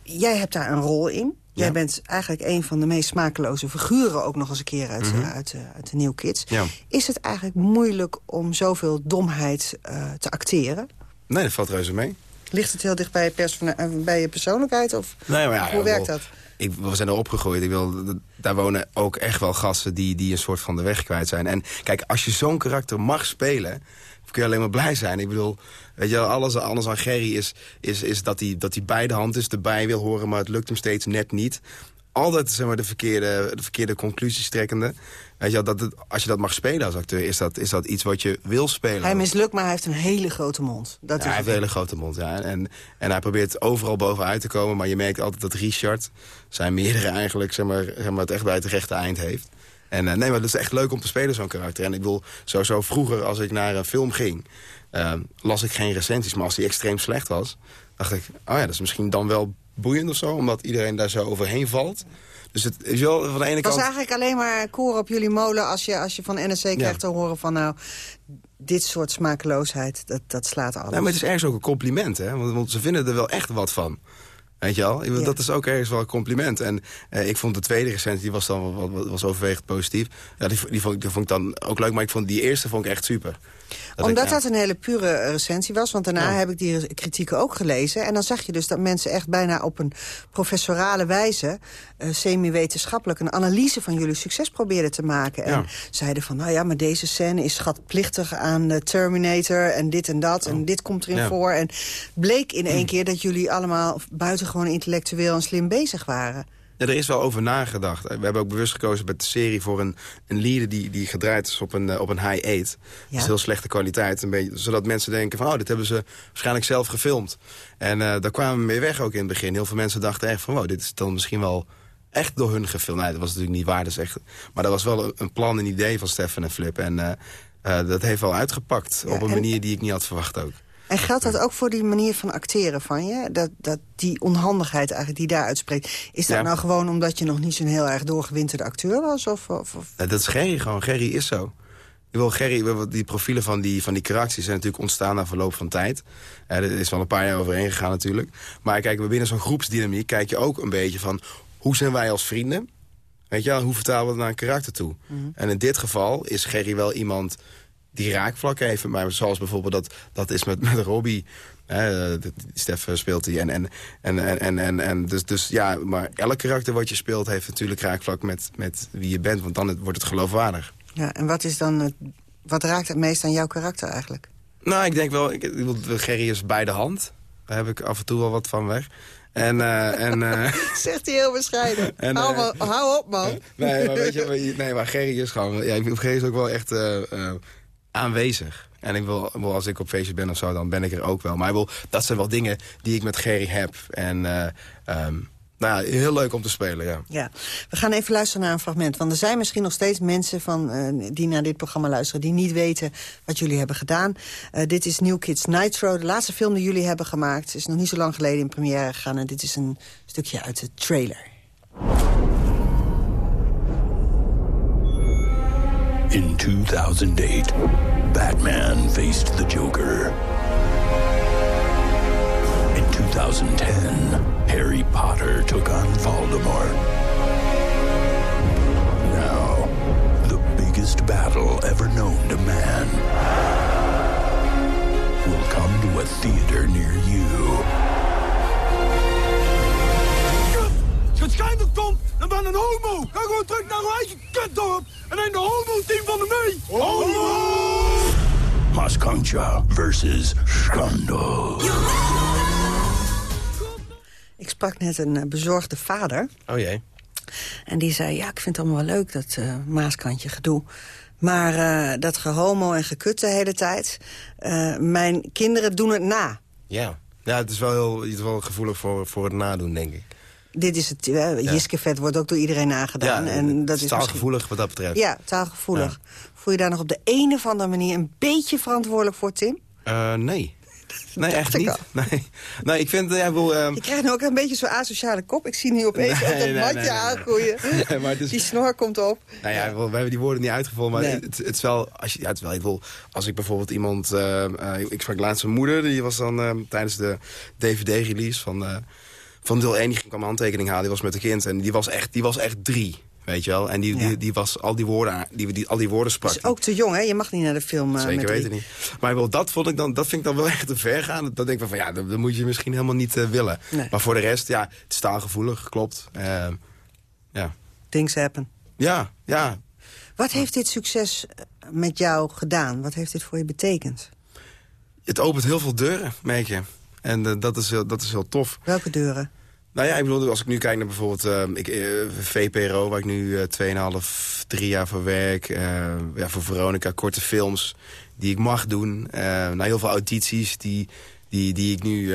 Jij hebt daar een rol in. Jij Ja. bent eigenlijk een van de meest smakeloze figuren ook nog eens een keer uit, Mhm. eh, uit, eh, uit de New Kids. Ja. Is het eigenlijk moeilijk om zoveel domheid te acteren? Nee, dat valt reuze mee. Ligt het heel dicht bij je, eh, bij je persoonlijkheid? Of Nee, maar ja, hoe werkt wel- dat? Ik, we zijn er opgegroeid. Ik wil, daar wonen ook echt wel gasten die, die een soort van de weg kwijt zijn. En kijk, als je zo'n karakter mag spelen, kun je alleen maar blij zijn. Ik bedoel, weet je alles, alles aan Gerry is, is, is dat hij dat hij bij de hand is, erbij wil horen, maar het lukt hem steeds net niet. Altijd zeg maar, de, verkeerde, de verkeerde conclusies trekkende. Weet je wel, dat het, als je dat mag spelen als acteur, is dat, is dat iets wat je wil spelen. Hij mislukt, maar hij heeft een hele grote mond. Dat Ja, is hij heeft een hele grote mond, ja. En, en hij probeert overal bovenuit te komen. Maar je merkt altijd dat Richard, zijn meerdere eigenlijk, zeg maar, zeg maar het echt bij het rechte eind heeft. En eh, nee, maar het is echt leuk om te spelen, zo'n karakter. En ik wil sowieso vroeger, als ik naar een film ging, eh, las ik geen recensies. Maar als die extreem slecht was, dacht ik, oh ja, dat is misschien dan wel boeiend of zo. Omdat iedereen daar zo overheen valt. Dus het is wel van de ene Het was kant... eigenlijk alleen maar koren op jullie molen... als je, als je van NSC krijgt te horen van... nou, dit soort smakeloosheid, dat, dat slaat alles. Nee, maar het is ergens ook een compliment, hè? Want, want ze vinden er wel echt wat van. Weet je Ja. Dat is ook ergens wel een compliment. En eh, ik vond de tweede recensie, die was dan was overwegend positief. Ja, die, die, vond, die vond ik dan ook leuk, maar ik vond die eerste vond ik echt super. Dat Omdat ik, ja, dat een hele pure eh, recensie was. Want daarna Ja. heb ik die kritieken ook gelezen. En dan zag je dus dat mensen echt bijna op een professorale wijze... eh, semi-wetenschappelijk een analyse van jullie succes probeerden te maken. En Ja. zeiden van, nou ja, maar deze scène is schatplichtig aan de Terminator... en dit en dat, en dit komt erin voor. En bleek in één keer dat jullie allemaal buitengewoon intellectueel en slim bezig waren. Ja, er is wel over nagedacht. We hebben ook bewust gekozen met de serie voor een, een leader die, die gedraaid is op een, eh, op een high 8. Ja. Dus heel slechte kwaliteit. Een beetje, zodat mensen denken van, oh, dit hebben ze waarschijnlijk zelf gefilmd. En uh, daar kwamen we mee weg ook in het begin. Heel veel mensen dachten echt van, wow, dit is dan misschien wel echt door hun gefilmd. Nee, dat was natuurlijk niet waar. Dus echt, maar dat was wel een plan, een idee van Stefan en Flip. En uh, dat heeft wel uitgepakt op een manier die ik niet had verwacht ook. En geldt dat ook voor die manier van acteren van je? Dat, dat die onhandigheid eigenlijk die daar uitspreekt. Is dat nou gewoon omdat je nog niet zo'n heel erg doorgewinterde acteur was? Of, of, of? Ja, dat is Gerry gewoon. Gerry is zo. Ik wil Gerry, die profielen van die, van die karakters zijn natuurlijk ontstaan na verloop van tijd. er is wel een paar jaar overheen gegaan natuurlijk. Maar kijk, binnen zo'n groepsdynamiek kijk je ook een beetje van... hoe zijn wij als vrienden? Weet je wel, hoe vertalen we het naar een karakter toe? Mm En in dit geval is Gerry wel iemand die raakvlak heeft. Maar zoals bijvoorbeeld dat, dat is met, met Robbie. Hè, Stef speelt die. En, en, en, en, en, en dus, dus ja, maar elk karakter wat je speelt heeft natuurlijk raakvlak met, met wie je bent. Want dan wordt het geloofwaardig. Ja, en wat is dan wat raakt het meest aan jouw karakter eigenlijk? Nou, ik denk wel, ik, Gerry is bij de hand. Daar heb ik af en toe wel wat van weg. En, uh, en, uh, Zegt hij heel bescheiden. En, hou, uh, hou, op, man. nee, maar weet je, nee, maar Gerry is gewoon... Ja, Gerry is ook wel echt aanwezig. En ik wil, als ik op feestje ben of zo, dan ben ik er ook wel. Maar wil, dat zijn wel dingen die ik met Gerry heb. En uh, um, nou ja, heel leuk om te spelen, ja. ja. We gaan even luisteren naar een fragment. Want er zijn misschien nog steeds mensen van, uh, die naar dit programma luisteren... die niet weten wat jullie hebben gedaan. Uh, dit is New Kids Nitro, de laatste film die jullie hebben gemaakt. Is nog niet zo lang geleden in première gegaan. En dit is een stukje uit de trailer. In 2008, Batman faced the Joker. In 2010, Harry Potter took on Voldemort. Now, the biggest battle ever known to man will come to a theater near you. Het schijnt dat komt, dan ben een homo. Ga gewoon terug naar uw eigen kutdorp en neem de homo-team van de mee. Homo! Versus Scandal. Ik sprak net een uh, bezorgde vader. Oh jee. En die zei, ja, ik vind het allemaal wel leuk, dat uh, maaskantje gedoe. Maar uh, dat gehomo en gekut de hele tijd, mijn kinderen doen het na. Ja, ja het is wel heel, het is wel gevoelig voor, voor het nadoen, denk ik. Dit is het, uh. Jiskevet wordt ook door iedereen nagedaan. Ja, en dat is taalgevoelig wat dat betreft. Ja, taalgevoelig. Ja. Voel je daar nog op de een of andere manier een beetje verantwoordelijk voor, Tim? Uh, nee. Nee, echt niet. Nee. nee, ik vind... Ja, wil, um... Je krijgt nu ook een beetje zo'n asociale kop. Ik zie nu opeens nee, dat nee, matje nee, aangroeien. maar dus... Die snor komt op. Nou ja, we hebben die woorden niet uitgevonden. Maar het, het, is wel... Als, je, ja, het is wel ik wil, als ik bijvoorbeeld iemand... Uh, uh, ik sprak laatst mijn moeder. Die was dan uh, tijdens de DVD-release van van deel 1 die ging kwam een handtekening halen. Die was met een kind en die was echt, die was echt drie. Weet je wel? En die, ja. die, die, was al die woorden, die, die, al die woorden sprak. is ook te jong, hè? Je mag niet naar de film uh, Zeker weten niet. Maar wel, dat, vond ik dan, dat vind ik dan wel echt te ver gaan. Dat denk ik van, ja, dat, dat moet je misschien helemaal niet uh, willen. Nee. Maar voor de rest, ja, het is taalgevoelig, klopt. Uh, ja. Things happen. Ja, ja. Wat heeft dit succes met jou gedaan? Wat heeft dit voor je betekend? Het opent heel veel deuren, merk je. En uh, dat, is heel, dat is heel tof. Welke deuren? Nou ja, ik bedoel, als ik nu kijk naar bijvoorbeeld uh, ik, uh, VPRO... waar ik nu uh, 2,5, 3 jaar voor werk. ja, voor Veronica, korte films die ik mag doen. nou, heel veel audities die, die, die ik nu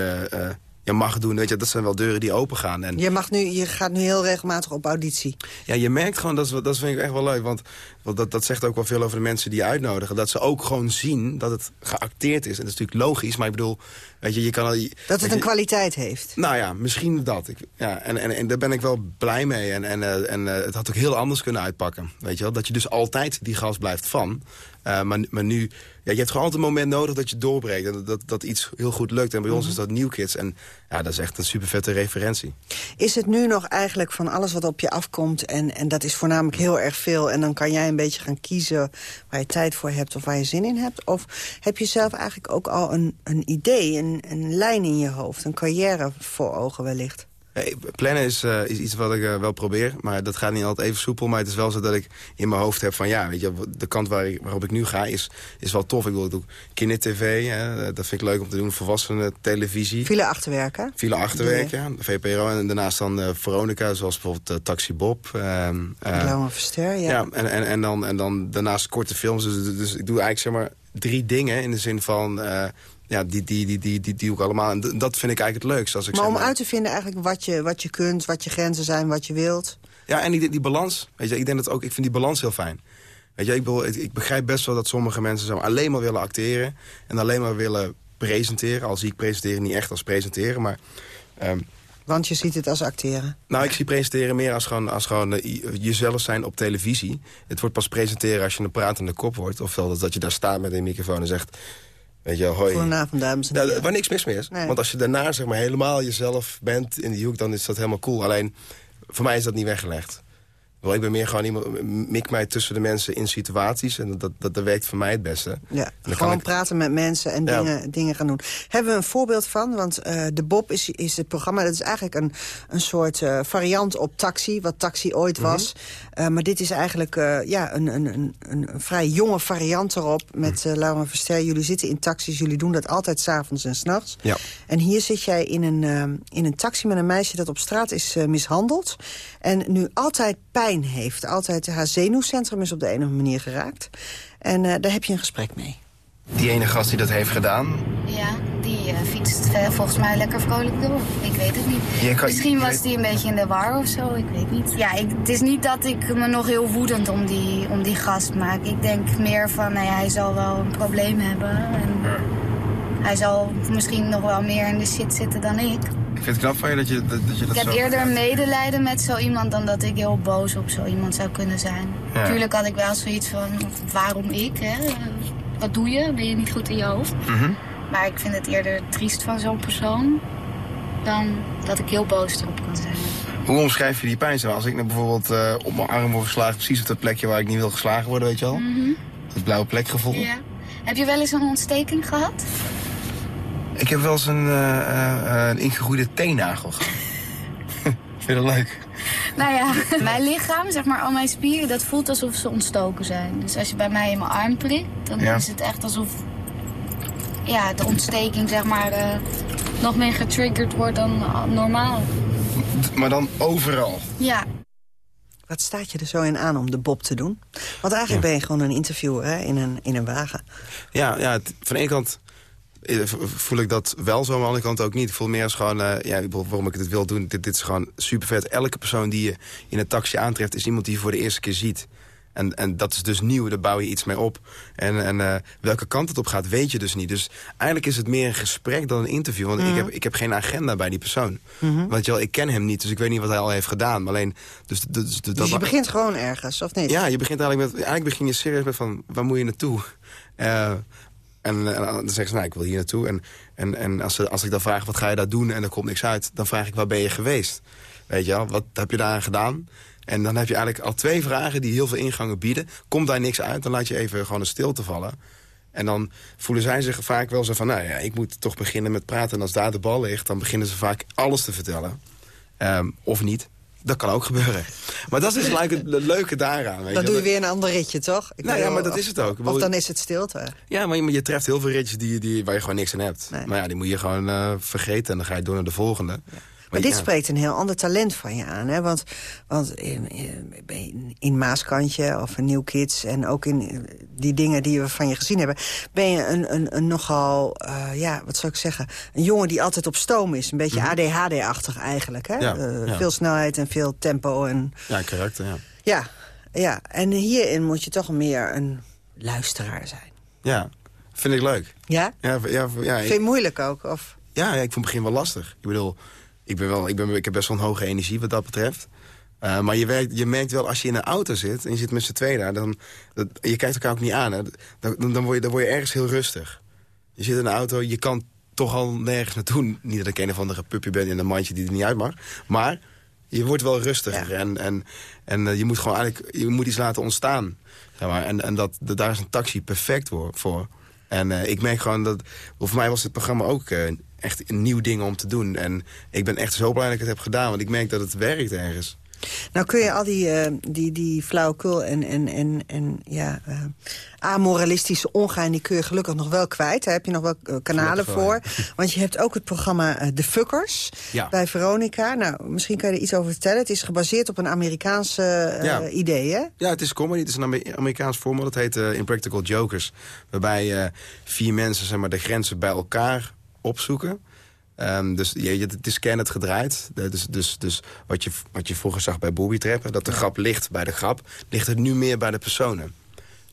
ja, mag doen. Weet je, dat zijn wel deuren die open gaan. En je, mag nu, je gaat nu heel regelmatig op auditie. Ja, je merkt gewoon, dat, is, dat vind ik echt wel leuk. Want, want dat, dat zegt ook wel veel over de mensen die je uitnodigen. Dat ze ook gewoon zien dat het geacteerd is. En dat is natuurlijk logisch, maar ik bedoel... Weet je, je kan al, dat het een kwaliteit heeft. Nou ja, misschien dat. Ik, ja, en, en, en daar ben ik wel blij mee. En, en, uh, en uh, het had ook heel anders kunnen uitpakken. Weet je wel? Dat je dus altijd die gast blijft van. Uh, maar, maar nu, ja, je hebt gewoon altijd een moment nodig dat je doorbreekt. En dat, dat, dat iets heel goed lukt. En bij mm -hmm. ons is dat New Kids. En ja, dat is echt een super vette referentie. Is het nu nog eigenlijk van alles wat op je afkomt... En, en dat is voornamelijk heel erg veel... en dan kan jij een beetje gaan kiezen waar je tijd voor hebt... of waar je zin in hebt? Of heb je zelf eigenlijk ook al een, een idee, een, een lijn in je hoofd... een carrière voor ogen wellicht? Hey, plannen is, uh, is iets wat ik uh, wel probeer, maar dat gaat niet altijd even soepel. Maar het is wel zo dat ik in mijn hoofd heb van ja, weet je, de kant waar ik, waarop ik nu ga is, is wel tof. Ik wil ook kindertv, hè, dat vind ik leuk om te doen, volwassenen televisie. File achterwerken. File achterwerken, ja. VPRO en daarnaast dan uh, Veronica, zoals bijvoorbeeld Taxi Bob. Um, Lauwe Verster, ja. ja en, en, en, dan, en dan daarnaast korte films. Dus, dus ik doe eigenlijk zeg maar drie dingen in de zin van ja, die, die, die, die, die, die ook allemaal. En dat vind ik eigenlijk het leukste. Als ik maar zeg om uit te vinden eigenlijk wat je, wat je kunt, wat je grenzen zijn, wat je wilt. Ja, en die, die balans. Weet je, ik denk dat ook, ik vind die balans heel fijn. Weet je, ik, bedoel, ik, ik begrijp best wel dat sommige mensen zo alleen maar willen acteren. En alleen maar willen presenteren. Al zie ik presenteren niet echt als presenteren, maar... Um, want je ziet het als acteren? Nou, ik zie presenteren meer als gewoon, als gewoon uh, jezelf zijn op televisie. Het wordt pas presenteren als je een pratende kop wordt. Ofwel dat je daar staat met een microfoon en zegt... Weet je, hoi. Goedenavond, dames en heren. waar niks mis mee is. Want als je daarna zeg maar, helemaal jezelf bent in die hoek... dan is dat helemaal cool. Alleen, voor mij is dat niet weggelegd. Ik ben meer gewoon iemand, mik mij tussen de mensen in situaties. En dat, dat, dat werkt voor mij het beste. Ja, gewoon ik... praten met mensen en dingen, dingen gaan doen. Hebben we een voorbeeld van? Want uh, De Bob is, is het programma, dat is eigenlijk een, een soort uh, variant op Taxi. Wat Taxi ooit was. Mm -hmm. Uh, maar dit is eigenlijk ja, een, een, een, een, vrij jonge variant erop. Met uh, Laura Verster, jullie zitten in taxis. Jullie doen dat altijd s'avonds en s'nachts. Ja. En hier zit jij in een, in een taxi met een meisje dat op straat is mishandeld. En nu altijd pijn heeft. Altijd haar zenuwcentrum is op de een of andere manier geraakt. En uh, daar heb je een gesprek mee. Die ene gast die dat heeft gedaan? Ja, die uh, fietst volgens mij lekker vrolijk door. Ik weet het niet. Kan, Misschien was die een beetje in de war of zo, ik weet niet. Ja, ik, het is niet dat ik me nog heel woedend om die, om die gast maak. Ik denk meer van, nou ja, hij zal wel een probleem hebben. En hij zal misschien nog wel meer in de shit zitten dan ik. Ik vind het knap van je dat je dat, dat, je dat Ik heb eerder medelijden met zo iemand dan dat ik heel boos op zo iemand zou kunnen zijn. Ja. Natuurlijk had ik wel zoiets van, waarom ik? Hè? Wat doe je? Ben je niet goed in je hoofd? Mm -hmm. Maar ik vind het eerder triest van zo'n persoon dan dat ik heel boos erop kan zijn. Hoe omschrijf je die pijn zo? Als ik nou bijvoorbeeld uh, op mijn arm word geslagen, precies op dat plekje waar ik niet wil geslagen worden, weet je wel? Mm -hmm. Dat blauwe plekgevoel. Ja. Heb je wel eens een ontsteking gehad? Ik heb wel eens een, uh, uh, een ingegroeide teennagel gehad. Vind je dat leuk? Nou ja, mijn lichaam, zeg maar al mijn spieren, dat voelt alsof ze ontstoken zijn. Dus als je bij mij in mijn arm prikt, dan ja. is het echt alsof ja, de ontsteking zeg maar uh, nog meer getriggerd wordt dan normaal. Maar dan overal? Ja. Wat staat je er zo in aan om de bob te doen? Want eigenlijk ja. ben je gewoon een interviewer hè? In, een, in een wagen. Ja, ja het, van de ene kant voel ik dat wel zo, maar aan de andere kant ook niet. Ik voel meer als gewoon, uh, ja, waarom ik het wil doen, dit, dit is gewoon super vet. Elke persoon die je in een taxi aantreft, is iemand die je voor de eerste keer ziet. En, en dat is dus nieuw, daar bouw je iets mee op. En, en uh, welke kant het op gaat, weet je dus niet. Dus eigenlijk is het meer een gesprek dan een interview. Want mm -hmm. ik, heb, ik heb geen agenda bij die persoon. Mm -hmm. Want je wel, ik ken hem niet, dus ik weet niet wat hij al heeft gedaan. Maar alleen, dus, dus, dus, dus je begint gewoon ergens, of niet? Ja, je begint eigenlijk met, eigenlijk begin je serieus met van, waar moet je naartoe? Uh, en, en, dan zeggen ze, nou, ik wil hier naartoe. En, en, en als, ze, als ik dan vraag, wat ga je daar doen? En er komt niks uit. Dan vraag ik, waar ben je geweest? Weet je wel, wat heb je daar gedaan? En dan heb je eigenlijk al twee vragen die heel veel ingangen bieden. Komt daar niks uit, dan laat je even gewoon een stilte vallen. En dan voelen zij zich vaak wel zo van... nou ja, ik moet toch beginnen met praten. En als daar de bal ligt, dan beginnen ze vaak alles te vertellen. Um, of niet. Dat kan ook gebeuren. Maar dat is het leuke daaraan. Weet dan doe je weer een ander ritje, toch? Ik nou ja, maar dat is het ook. Of dan is het stilte. Ja, maar je, je treft heel veel ritjes die, die, waar je gewoon niks aan hebt. Nee. Maar ja, die moet je gewoon uh, vergeten en dan ga je door naar de volgende. Ja. Maar dit ja. spreekt een heel ander talent van je aan. Hè? Want, want in, in, in Maaskantje of in New Kids... en ook in die dingen die we van je gezien hebben... ben je een, een, een nogal, uh, ja, wat zou ik zeggen... een jongen die altijd op stoom is. Een beetje mm -hmm. ADHD-achtig eigenlijk. Hè? Ja, uh, ja. Veel snelheid en veel tempo. En... Ja, karakter, ja. Ja, ja. En hierin moet je toch meer een luisteraar zijn. Ja, vind ik leuk. Ja? Ja, ja, ja Vind je moeilijk ook? Of? Ja, ja, ik vond het begin wel lastig. Ik bedoel ik, ben wel, ik, ben, ik heb best wel een hoge energie wat dat betreft. Uh, maar je, werkt, je merkt wel, als je in een auto zit... en je zit met z'n tweeën daar... Dan, dat, je kijkt elkaar ook niet aan. Hè, dan, dan, word je, dan word je ergens heel rustig. Je zit in een auto, je kan toch al nergens naartoe. Niet dat ik een of andere puppy ben in een mandje die er niet uit mag. Maar je wordt wel rustiger. Ja. En, en, en uh, je moet gewoon eigenlijk je moet iets laten ontstaan. Zeg maar. En, en dat, dat, daar is een taxi perfect voor. voor. En uh, ik merk gewoon dat... Voor mij was het programma ook echt een nieuw ding om te doen. En ik ben echt zo blij dat ik het heb gedaan, want ik merk dat het werkt ergens. Nou kun je al die, uh, die, die flauwekul en, en, en, en ja, uh, amoralistische ongein... die kun je gelukkig nog wel kwijt. Daar heb je nog wel uh, kanalen voor. Want je hebt ook het programma De Fuckers ja. bij Veronica. Nou, misschien kan je er iets over vertellen. Het is gebaseerd op een Amerikaanse ja. idee, hè? Ja, het is comedy. Het is een Amerikaans format. Dat heet Impractical Jokers. Waarbij vier mensen zeg maar, de grenzen bij elkaar opzoeken... Um, dus je, het is het gedraaid. Dus, dus, dus wat, je, wat je vroeger zag bij booby trappen... dat de grap ligt bij de grap... ligt het nu meer bij de personen.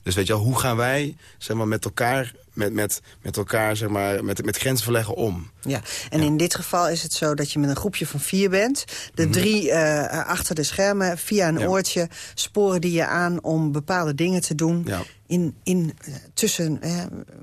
Dus weet je wel, hoe gaan wij zeg maar, met elkaar, met, met, met elkaar zeg maar, met, met grenzen verleggen om? Ja, en in dit geval is het zo dat je met een groepje van vier bent. De Mhm. drie uh, achter de schermen, via een oortje... sporen die je aan om bepaalde dingen te doen... In, in, uh, tussen,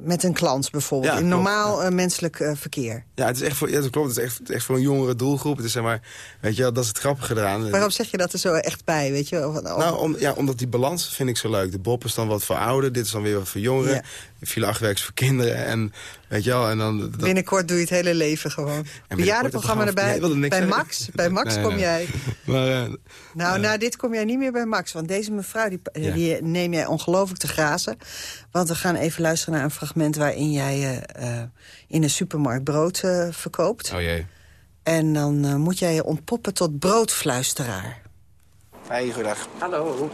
met een klant bijvoorbeeld. Ja, in klopt, normaal menselijk verkeer. Ja, het is echt voor, ja, dat klopt. Het is echt, echt voor een jongere doelgroep. Het is, zeg maar, weet je, dat is het grappige eraan. Waarom zeg je dat er zo echt bij? Weet je? Of, of... Nou, om, ja, omdat die balans vind ik zo leuk. De Bob is dan wat voor ouderen, dit is dan weer wat voor jongeren. File achtwerks voor kinderen. En, weet je wel, en dan, dat... Binnenkort doe je het hele leven gewoon. Bejaardenprogramma erbij. Nee, bij Max, bij Max nee, kom nee. jij. Maar, uh, nou, na dit kom jij niet meer bij Max. Want deze mevrouw, die, ja. die neem jij ongelooflijk te grazen. Want we gaan even luisteren naar een fragment... waarin jij uh, uh, in een supermarkt brood uh, verkoopt. Oh jee. En dan moet jij je ontpoppen tot broodfluisteraar. Hey, goedendag. Hallo.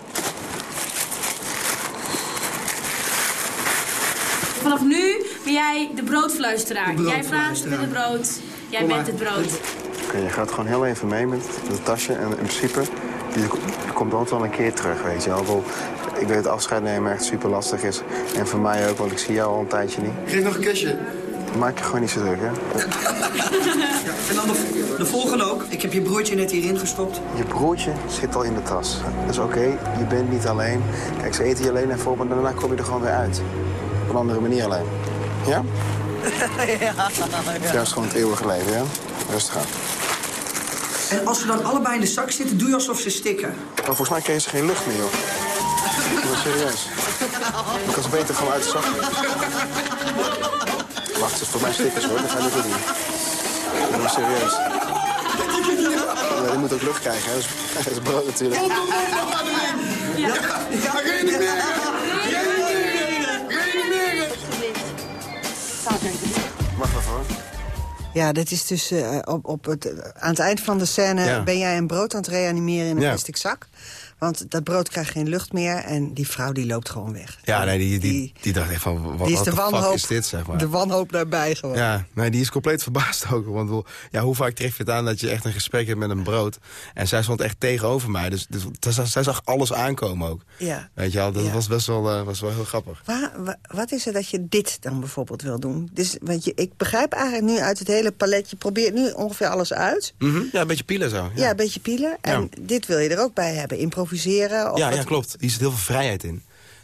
Vanaf nu ben jij de broodfluisteraar. Jij vraagt met het brood, jij Kom bent maar. het brood. Oké, okay, je gaat gewoon heel even mee met het tasje. En in principe, je, komt altijd wel een keer terug, weet je wel. Ik weet dat afscheid nemen echt super lastig is. En voor mij ook, want ik zie jou al een tijdje niet. Geef nog een kusje. Maak je gewoon niet zo druk, hè? Ja, en dan de, de, volgende ook. Ik heb je broodje net hierin gestopt. Je broodje zit al in de tas. Dat is oké, okay. je bent niet alleen. Kijk, ze eten je alleen even op en daarna kom je er gewoon weer uit. Op een andere manier alleen. Ja? ja. Juist gewoon het eeuwige leven, ja? Rustig aan. En als ze dan allebei in de zak zitten, doe je alsof ze stikken. Maar volgens mij krijgen ze geen lucht meer, joh. Maar serieus. Ik kan ze beter gewoon uit de zak. Wacht, het is voor mij stickers hoor, dat ga je niet doen. Ja, maar serieus. Ja, die moet ook lucht krijgen, hè. Dat is brood natuurlijk. Ja, ja, ja. Ja, dat is dus uh, op, op het, aan het eind van de scène... Ja. ben jij een brood aan het reanimeren in een plastic zak. Want dat brood krijgt geen lucht meer en die vrouw die loopt gewoon weg. Ja, nee, die, die, die dacht echt van, wat, die is de wanhoop, is dit, zeg maar. De wanhoop daarbij gewoon. Ja, nee, die is compleet verbaasd ook. Want ja, hoe vaak tref je het aan dat je echt een gesprek hebt met een brood. En zij stond echt tegenover mij. Dus, dus zij zag alles aankomen ook. Ja. Weet je wel, dat Ja. was best wel, uh, was wel heel grappig. Waar, wa- wat is het dat je dit dan bijvoorbeeld wil doen? Dus, want je, ik begrijp eigenlijk nu uit het hele palet... je probeert nu ongeveer alles uit. Mm -hmm. Ja, een beetje pielen zo. Ja, een beetje pielen. En Ja. dit wil je er ook bij hebben. Improviseren. Of Ja, ja, klopt. Hier zit heel veel vrijheid in.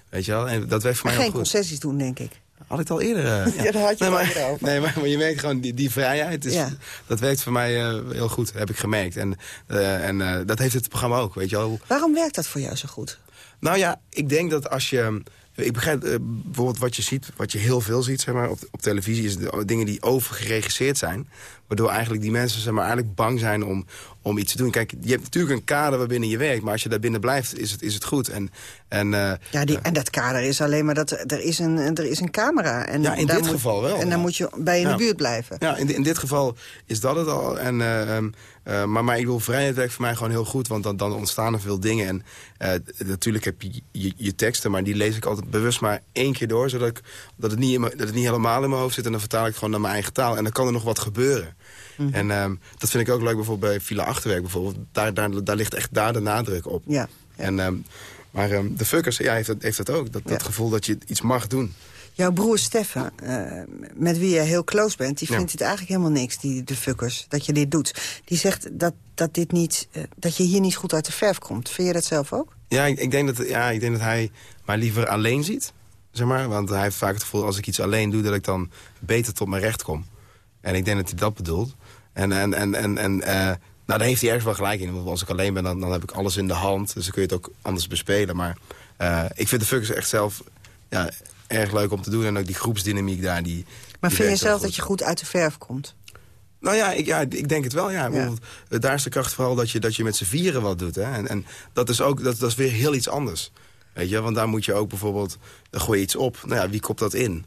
Weet je wel? En dat werkt voor En mij geen heel goed. concessies doen, denk ik. Had ik het al eerder. eh, Ja, daar had je nee, al maar, over. Nee, maar, maar je merkt gewoon, die, die vrijheid, is, Ja. dat werkt voor mij eh, heel goed, heb ik gemerkt. En, eh, en dat heeft het programma ook, weet je wel. Waarom werkt dat voor jou zo goed? Nou ja, ik denk dat als je... Ik begrijp bijvoorbeeld wat je ziet, wat je heel veel ziet zeg maar, op, op televisie... is de, dingen die overgeregisseerd zijn. Waardoor eigenlijk die mensen zeg maar, eigenlijk bang zijn om, om iets te doen. Kijk, je hebt natuurlijk een kader waarbinnen je werkt... maar als je daar binnen blijft, is het, is het goed. En, en, eh, Ja, die, en dat kader is alleen maar dat er is een, er is een camera. En Ja, in dit moet- geval wel, En dan ja. moet je bij in Ja. de buurt blijven. Ja, in, in dit geval is dat het al. En, eh, ehm, eh, maar, maar ik wil vrijheid werkt voor mij gewoon heel goed. Want dan, dan ontstaan er veel dingen. En eh, natuurlijk heb je, je je teksten, maar die lees ik altijd bewust maar één keer door. Zodat ik, dat, het niet in dat het niet helemaal in mijn hoofd zit. En dan vertaal ik het gewoon naar mijn eigen taal. En dan kan er nog wat gebeuren. Mhm. En ehm, dat vind ik ook leuk bijvoorbeeld bij file achterwerk. Bijvoorbeeld. Daar, daar, daar ligt echt daar de nadruk op. Ja. En, ehm, maar ehm, de fuckers ja, heeft, dat, heeft dat ook. Dat, dat gevoel dat je iets mag doen. Jouw broer Stefan, eh, met wie je heel close bent... die Ja. vindt het eigenlijk helemaal niks, die, de fuckers, dat je dit doet. Die zegt dat, dat, dit niet, eh, dat je hier niet goed uit de verf komt. Vind je dat zelf ook? Ja, ik, ik, denk dat, ja, ik denk dat hij mij liever alleen ziet. Zeg maar. Want hij heeft vaak het gevoel als ik iets alleen doe... dat ik dan beter tot mijn recht kom. En ik denk dat hij dat bedoelt. En, en, en, en, en eh, nou, daar heeft hij ergens wel gelijk in. Want als ik alleen ben, dan, dan heb ik alles in de hand. Dus dan kun je het ook anders bespelen. Maar eh, ik vind de fuckers echt zelf ja, erg leuk om te doen. En ook die groepsdynamiek daar. Die, Maar die vind je zelf dat je goed uit de verf komt? Nou ja ik, ja, ik denk het wel. Ja. Bijvoorbeeld, eh, Daar is de kracht vooral dat je, dat je met z'n vieren wat doet. Hè. En, en dat, is ook, dat, dat is weer heel iets anders. Weet je, want daar moet je ook bijvoorbeeld... Dan gooi je iets op. Nou ja, wie kopt dat in?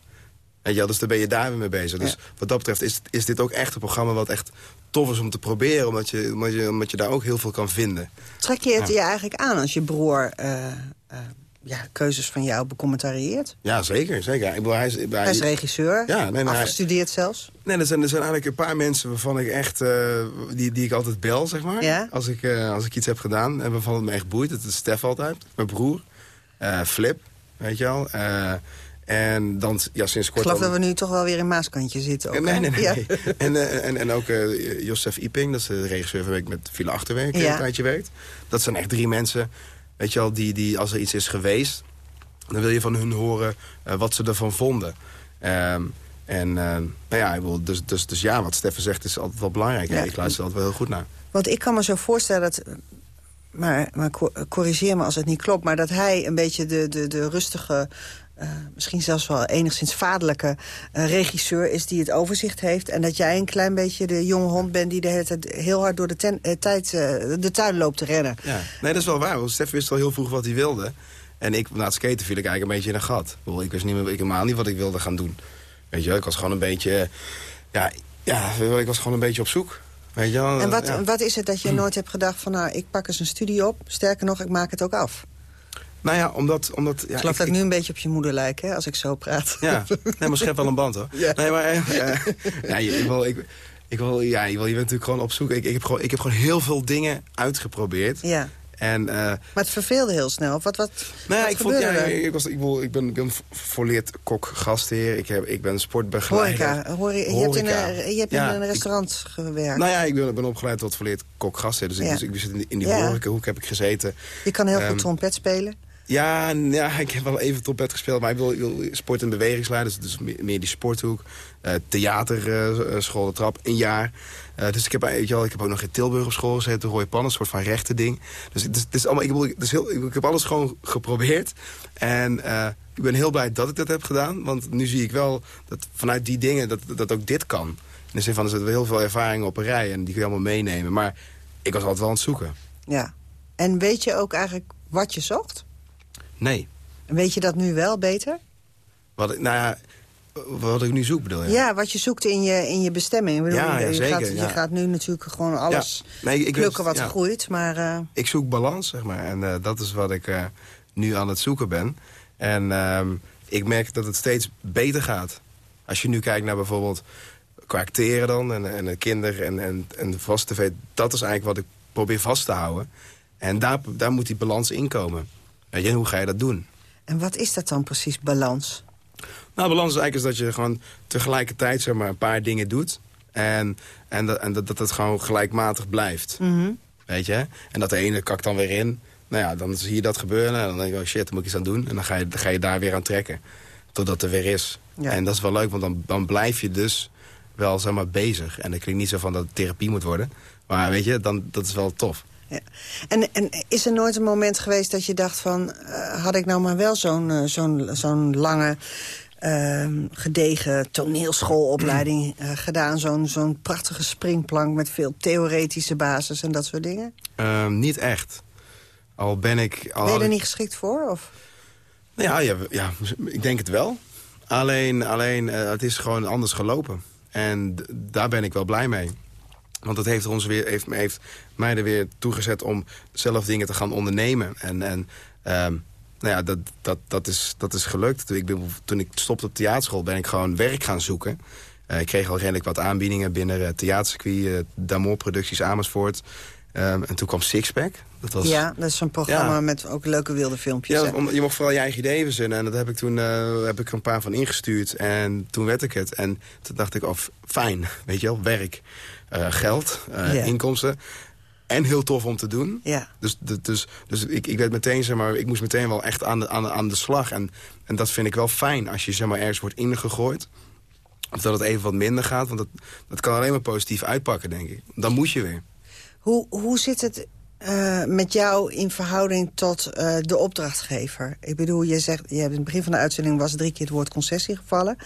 En ja, dus daar ben je daar weer mee bezig. Dus wat dat betreft is, is dit ook echt een programma wat echt tof is om te proberen. Omdat je, omdat je, omdat je daar ook heel veel kan vinden. Trek je het je eigenlijk aan als je broer... Uh, uh, ja, keuzes van jou becommentarieert? Ja, zeker. zeker. Ik bedoel, hij, is, hij, is regisseur, ja, nee, nee, afgestudeerd zelfs. Nee, er zijn, er zijn eigenlijk een paar mensen waarvan ik echt... Uh, die, die ik altijd bel, zeg maar. Ja? Als, ik, als ik iets heb gedaan en waarvan het me echt boeit. Dat is Stef altijd, mijn broer. Flip, weet je wel. En dan, ja, sinds kort... Ik geloof dat we nu toch wel weer in Maaskantje zitten. Ook, nee, nee, nee. Ja. En, uh, en, en ook uh, Josef Iping, dat is de regisseur van ik met File Achterwerk ja. een tijdje werkt. Dat zijn echt drie mensen, weet je wel, die, die als er iets is geweest... dan wil je van hun horen uh, wat ze ervan vonden. Um, en nou ja, dus, dus, dus ja, wat Steffen zegt is altijd wel belangrijk. Ja. Ik luister altijd wel heel goed naar. Want ik kan me zo voorstellen dat maar, maar corrigeer me als het niet klopt... maar dat hij een beetje de, de, de rustige uh, misschien zelfs wel enigszins vaderlijke uh, regisseur is die het overzicht heeft. En dat jij een klein beetje de jonge hond bent die de hele tijd heel hard door de, ten, uh, tijd, de tuin loopt te rennen. Ja, nee, dat is wel waar. Want Stef wist al heel vroeg wat hij wilde. En ik, na het skaten viel ik eigenlijk een beetje in een gat. Ik wist niet meer, ik helemaal niet wat ik wilde gaan doen. Weet je, ik was gewoon een beetje... Ja, ja ik was gewoon een beetje op zoek. Weet je en wat, wat is het dat je nooit hebt gedacht van... nou, ik pak eens een studie op. Sterker nog, ik maak het ook af. Nou ja, omdat... omdat ja, ik geloof dat ik nu een beetje op je moeder lijk, hè, als ik zo praat. Ja, nee, maar schep wel een band, hoor. Ja. Nee, maar... Uh, ja, ik wil... Ik, ik wil, ja, je, wil, je bent natuurlijk gewoon op zoek. Ik, ik, heb gewoon, ik heb gewoon heel veel dingen uitgeprobeerd. Ja. En, uh, maar het verveelde heel snel. Wat, wat, nou ja, wat ik, vond, ja, ik, was, ik, ik, ben, ik ben volleerd kok, gastheer. Ik, heb, ik ben sportbegeleider. Horeca. Hoor, je, hebt in een, je hebt in een restaurant gewerkt. Nou ja, ik ben, ben opgeleid tot volleerd kok, gastheer. Dus, ik, dus ik zit in, in die ja. horecahoek heb ik gezeten. Je kan heel um, goed trompet spelen. Ja, ja, ik heb wel even trompet gespeeld, maar ik wil, sport- en bewegingsleider. Dus, dus meer, die sporthoek. Uh, theaterschool, uh, de trap, een jaar. Dus ik heb, weet wel, ik heb ook nog in Tilburg op school gezeten, Rode Pan, een soort van rechte ding. Dus het is, allemaal, ik, heb, dus heel, ik heb alles gewoon geprobeerd. En ik ben heel blij dat ik dat heb gedaan. Want nu zie ik wel dat vanuit die dingen dat, dat ook dit kan. In de zin van, er zitten heel veel ervaringen op een rij en die kun je allemaal meenemen. Maar ik was altijd wel aan het zoeken. Ja. En weet je ook eigenlijk wat je zocht? Nee. Weet je dat nu wel beter? Wat, nou ja, wat ik nu zoek bedoel je? Ja, wat je zoekt in je, in je bestemming. Bedoel, ja, ja, je, zeker, gaat, je gaat nu natuurlijk gewoon alles nee, ik, plukken wat groeit. Maar, uh... Ik zoek balans, zeg maar. En uh, dat is wat ik uh, nu aan het zoeken ben. En uh, ik merk dat het steeds beter gaat. Als je nu kijkt naar bijvoorbeeld qua acteren dan... en, en kinder en, en, en vast tv... dat is eigenlijk wat ik probeer vast te houden. En daar, daar moet die balans in komen. Weet je, hoe ga je dat doen? En wat is dat dan precies, balans? Nou, balans is eigenlijk is dat je gewoon tegelijkertijd zeg maar, een paar dingen doet. En, en, dat, en dat, dat het gewoon gelijkmatig blijft. Mhm. Weet je? En dat de ene kakt dan weer in. Nou ja, dan zie je dat gebeuren. En dan denk je, oh shit, dan moet ik iets aan doen. En dan ga je, dan ga je daar weer aan trekken. Totdat er weer is. Ja. En dat is wel leuk, want dan, dan blijf je dus wel zeg maar, bezig. En dat klinkt niet zo van dat het therapie moet worden. Maar weet je, dan, dat is wel tof. Ja. En, en is er nooit een moment geweest dat je dacht van... Uh, had ik nou maar wel zo'n uh, zo'n zo'n lange... Uh, gedegen toneelschoolopleiding uh, gedaan. Zo'n zo'n prachtige springplank met veel theoretische basis en dat soort dingen? Ehm, niet echt. Al ben ik... Al ben je er niet geschikt voor? Of? Ja, ja, ja, ik denk het wel. Alleen, alleen het is gewoon anders gelopen. En daar ben ik wel blij mee. Want dat heeft, ons weer, heeft, heeft mij er weer toegezet om zelf dingen te gaan ondernemen. En, en um, nou ja, dat, dat, dat, is, dat is gelukt. Toen ik, toen ik stopte op theaterschool ben ik gewoon werk gaan zoeken. Uh, ik kreeg al redelijk wat aanbiedingen binnen uh, theatercircuit, uh, Damor Producties Amersfoort. Um, en toen kwam Sixpack. Dat was, ja, dat is een programma met ook leuke wilde filmpjes. Ja, je mocht vooral je eigen ideeën verzinnen. En dat heb ik toen heb ik er een paar van ingestuurd. En toen werd ik het. En toen dacht ik, oh, fijn, weet je wel, werk. Uh, geld, uh, inkomsten. En heel tof om te doen. Ja. Dus, dus, dus ik, ik werd meteen, zeg maar, ik moest meteen wel echt aan de, aan, aan de slag. En, en dat vind ik wel fijn als je zeg maar, ergens wordt ingegooid. Of dat het even wat minder gaat. Want dat, dat kan alleen maar positief uitpakken, denk ik. Dan moet je weer. Hoe, hoe zit het uh, met jou in verhouding tot uh, de opdrachtgever? Ik bedoel, je zegt, je hebt in het begin van de uitzending was drie keer het woord concessie gevallen.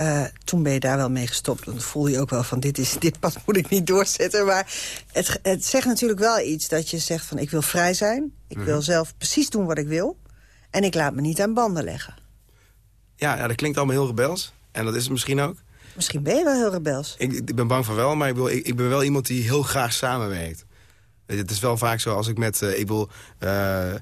Uh, toen ben je daar wel mee gestopt. Dan voel je ook wel van, dit, is, dit pad moet ik niet doorzetten. Maar het, het zegt natuurlijk wel iets dat je zegt van... ik wil vrij zijn, ik wil zelf precies doen wat ik wil... en ik laat me niet aan banden leggen. Ja, ja dat klinkt allemaal heel rebels. En dat is het misschien ook. Misschien ben je wel heel rebels. Ik, ik ben bang van wel, maar ik, wil, ik, ik, ben wel iemand die heel graag samenwerkt. Het is wel vaak zo als ik met... Uh, ik wil, uh,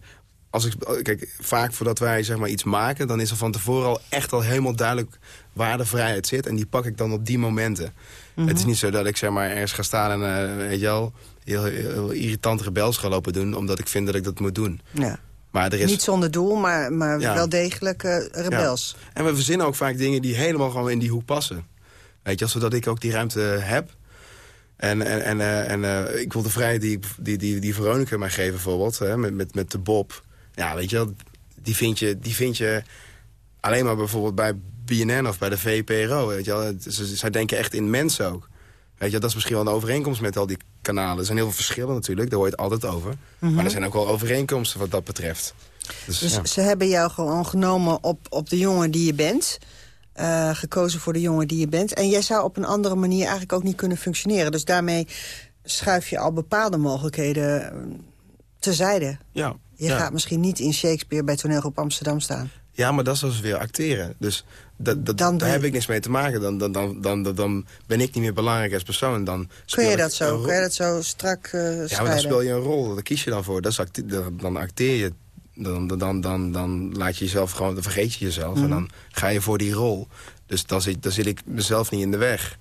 als ik, kijk, vaak voordat wij zeg maar, iets maken... dan is er van tevoren al echt al helemaal duidelijk waar de vrijheid zit. En die pak ik dan op die momenten. Het is mhm. niet zo dat ik zeg maar, ergens ga staan en uh, weet je wel, heel, heel, heel irritant rebels ga lopen doen... omdat ik vind dat ik dat moet doen. Ja. Maar er is... Niet zonder doel, maar, maar wel degelijk uh, rebels. Ja. En we verzinnen ook vaak dingen die helemaal gewoon in die hoek passen. Weet je, zodat ik ook die ruimte heb. En, en, en, uh, en uh, ik wil de vrijheid die, die, die, die Veronica mij geven bijvoorbeeld, hè, met, met, met de Bob. Ja, weet je wel, die vind je, die vind je alleen maar bijvoorbeeld bij BNN of bij de VPRO. Weet je wel. Zij denken echt in mensen ook. Weet je, dat is misschien wel een overeenkomst met al die kanalen. Er zijn heel veel verschillen natuurlijk, daar hoor je het altijd over. Mhm. Maar er zijn ook wel overeenkomsten wat dat betreft. Dus, dus ze hebben jou gewoon genomen op, op de jongen die je bent... Uh, gekozen voor de jongen die je bent. En jij zou op een andere manier eigenlijk ook niet kunnen functioneren. Dus daarmee schuif je al bepaalde mogelijkheden eh, terzijde. Ja. Je gaat misschien niet in Shakespeare bij Toneelgroep Amsterdam staan. Ja, maar dat is dus weer acteren. Dus dat, dat, daar heb ik niks mee te maken. Dan, dan, dan, dan, dan ben ik niet meer belangrijk als persoon. Dan Kun je dat zo? Kun je dat zo strak uh, Ja, maar dan speel je een rol. Daar kies je dan voor. Dat is dan acteer je dan, dan, dan, dan laat je jezelf gewoon, dan vergeet je jezelf. En mhm. dan ga je voor die rol. Dus dan zit, dan zit ik mezelf niet in de weg.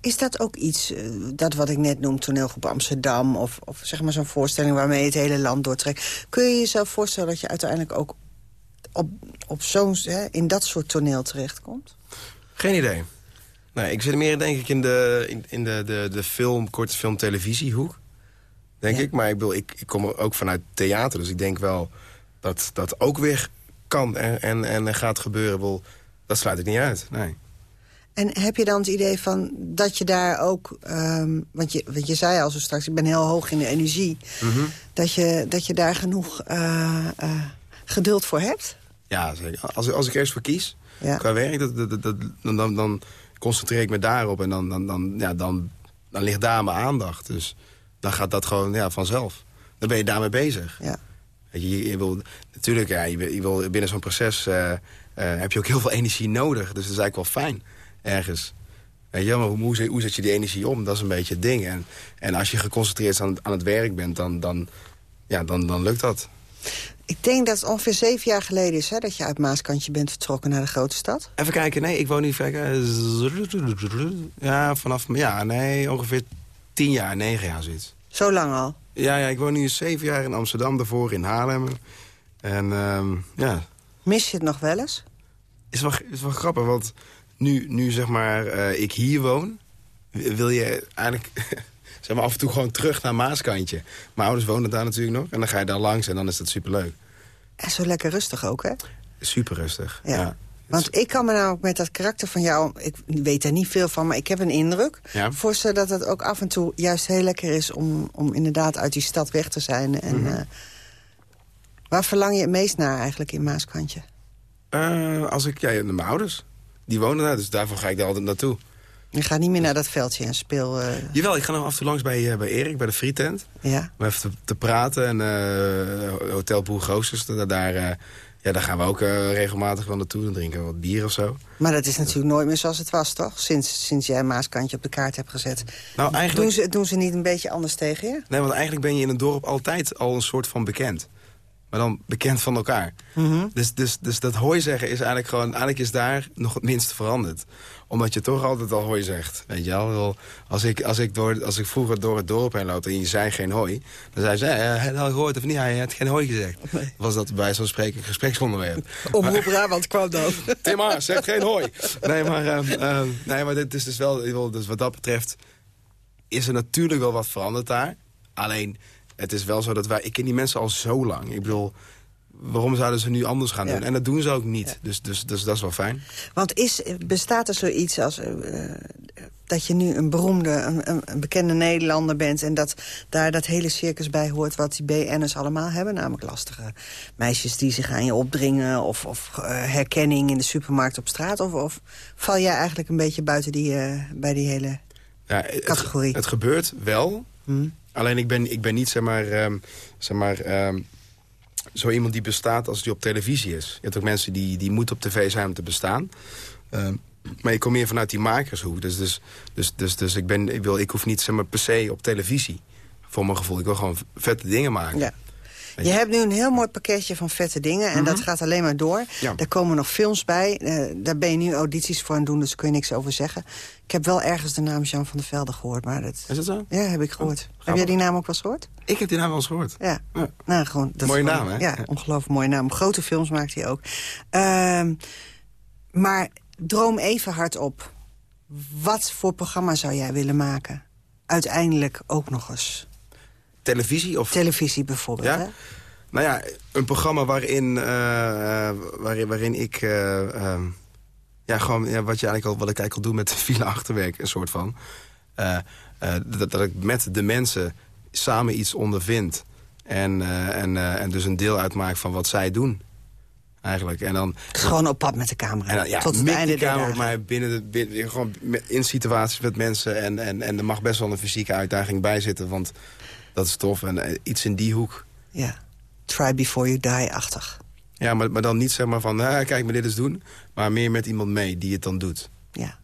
Is dat ook iets, uh, dat wat ik net noem, toneelgroep Amsterdam... of, of zeg maar zo'n voorstelling waarmee je het hele land doortrekt... kun je jezelf voorstellen dat je uiteindelijk ook op, op zo'n, in dat soort toneel terechtkomt? Geen idee. Nee, ik zit meer denk ik in de, in, in de, de, de film, korte film, televisiehoek. Denk ik. Maar ik, bedoel, ik, ik kom ook vanuit theater, dus ik denk wel dat dat ook weer kan en, en, en gaat gebeuren. Wel, dat sluit ik niet uit, nee. En heb je dan het idee van dat je daar ook... Um, want, je, want je zei al zo straks, ik ben heel hoog in de energie... Mhm. dat, je, dat je daar genoeg uh, uh, geduld voor hebt? Ja, zeker. Als, als ik eerst voor kies, ja. qua werk, dat, dat, dat, dan, dan concentreer ik me daarop... en dan, dan, dan, ja, dan, dan ligt daar mijn aandacht. Dus dan gaat dat gewoon ja, vanzelf. Dan ben je daarmee bezig. Ja. Je, je, wil, natuurlijk, ja, je, je wil binnen zo'n proces uh, uh, heb je ook heel veel energie nodig. Dus dat is eigenlijk wel fijn, ergens. Weet je, maar hoe, hoe, hoe zet je die energie om? Dat is een beetje het ding. En, en als je geconcentreerd aan, aan het werk bent, dan, dan, ja, dan, dan lukt dat. Ik denk dat het ongeveer zeven jaar geleden is... Hè, dat je uit Maaskantje bent vertrokken naar de grote stad. Even kijken, nee, ik woon nu... Ja, vanaf... Ja, nee, ongeveer tien jaar, negen jaar zoiets. Zo lang al? Ja, ja, ik woon nu zeven jaar in Amsterdam, daarvoor in Haarlem. En uh, ja... Mis je het nog wel eens? Is wel, is wel grappig, want nu, nu zeg maar uh, ik hier woon... wil je eigenlijk zeg maar, af en toe gewoon terug naar Maaskantje. Mijn ouders wonen daar natuurlijk nog. En dan ga je daar langs en dan is dat superleuk. En zo lekker rustig ook, hè? Super rustig, ja. Want ik kan me nou met dat karakter van jou... ik weet er niet veel van, maar ik heb een indruk... Ja. voorstellen dat het ook af en toe juist heel lekker is... om, om inderdaad uit die stad weg te zijn. En, eh, waar verlang je het meest naar eigenlijk in Maaskantje? Uh, als ik, ja, mijn ouders. Die wonen daar, dus daarvoor ga ik daar altijd naartoe. Je gaat niet meer naar dat veldje en speel... Uh... Jawel, ik ga nog af en toe langs bij, bij Erik, bij de frietent. Ja. Om even te, te praten. En Hotel Boer Goosters, daar ja, daar gaan we ook uh, regelmatig wel naartoe. Dan drinken we wat bier of zo. Maar dat is natuurlijk nooit meer zoals het was, toch? Sinds, sinds jij Maaskantje op de kaart hebt gezet. Nou, eigenlijk... doen, ze, doen ze niet een beetje anders tegen je? Nee, want eigenlijk ben je in een dorp altijd al een soort van bekend. Maar dan bekend van elkaar. Mhm. dus, dus, dus dat hooi zeggen is eigenlijk gewoon... Eigenlijk is daar nog het minst veranderd omdat je toch altijd al hooi zegt. Weet je wel? Als ik, als ik, door, als ik vroeger door het dorp heen loop en je zei geen hooi... dan zei ze, eh, heb je al gehoord of niet? Hij had geen hooi gezegd. Was dat bij zo'n spreken een gespreksonderwerp. Omroep Brabant kwam dan. Tim Haas zegt geen hooi. Nee, maar, uh, nee, maar dit is dus wel... Dus wat dat betreft is er natuurlijk wel wat veranderd daar. Alleen, het is wel zo dat wij... Ik ken die mensen al zo lang. Ik bedoel waarom zouden ze nu anders gaan doen? En dat doen ze ook niet. Dus, dus, dus dat is wel fijn. Want is, bestaat er zoiets als... Uh, dat je nu een beroemde, een, een, bekende Nederlander bent... en dat daar dat hele circus bij hoort wat die BN'ers allemaal hebben. Namelijk lastige meisjes die zich aan je opdringen... of, of uh, herkenning in de supermarkt op straat. Of, of val jij eigenlijk een beetje buiten die, uh, bij die hele ja, categorie? Het, het gebeurt wel. Hmm. Alleen ik ben, ik ben niet, zeg maar... Um, zeg maar um, zo iemand die bestaat als die op televisie is. Je hebt ook mensen die, die moeten op tv zijn om te bestaan. Uh, maar ik kom meer vanuit die makershoek. Dus, dus, dus, dus, dus ik, ben, ik, wil, ik hoef niet zeg maar, per se op televisie. Voor mijn gevoel. Ik wil gewoon vette dingen maken. Ja. Je hebt nu een heel mooi pakketje van vette dingen. En dat mhm. gaat alleen maar door. Ja. Daar komen nog films bij. Uh, daar ben je nu audities voor aan doen, dus daar kun je niks over zeggen. Ik heb wel ergens de naam Jean van der Velde gehoord. Maar dat... Is dat zo? Ja, heb ik gehoord. heb jij die naam ook wel eens gehoord? Ik heb die naam wel eens gehoord. Ja. ja. Nou, gewoon, dat mooie naam, hè? Ja, ongelooflijk mooie naam. Grote films maakt hij ook. Uh, maar droom even hardop. Wat voor programma zou jij willen maken? Uiteindelijk ook nog eens. Televisie? Of... Televisie bijvoorbeeld, ja? Hè? Nou ja, een programma waarin, uh, waarin, waarin ik... Uh, uh, ja, gewoon ja, wat, je eigenlijk al, wat ik eigenlijk al doe met file achterwerk, een soort van. dat, dat ik met de mensen samen iets ondervind. En, en, en dus een deel uitmaak van wat zij doen eigenlijk. En dan, gewoon op pad met de camera. En dan, ja, tot het einde de camera, maar binnen de, binnen, gewoon in situaties met mensen. En, en, en er mag best wel een fysieke uitdaging bij zitten. Want dat is tof. En uh, iets in die hoek. Ja, try before you die-achtig. Ja, maar, maar dan niet zeg maar van, nou, kijk maar dit eens doen. Maar meer met iemand mee die het dan doet. Ja.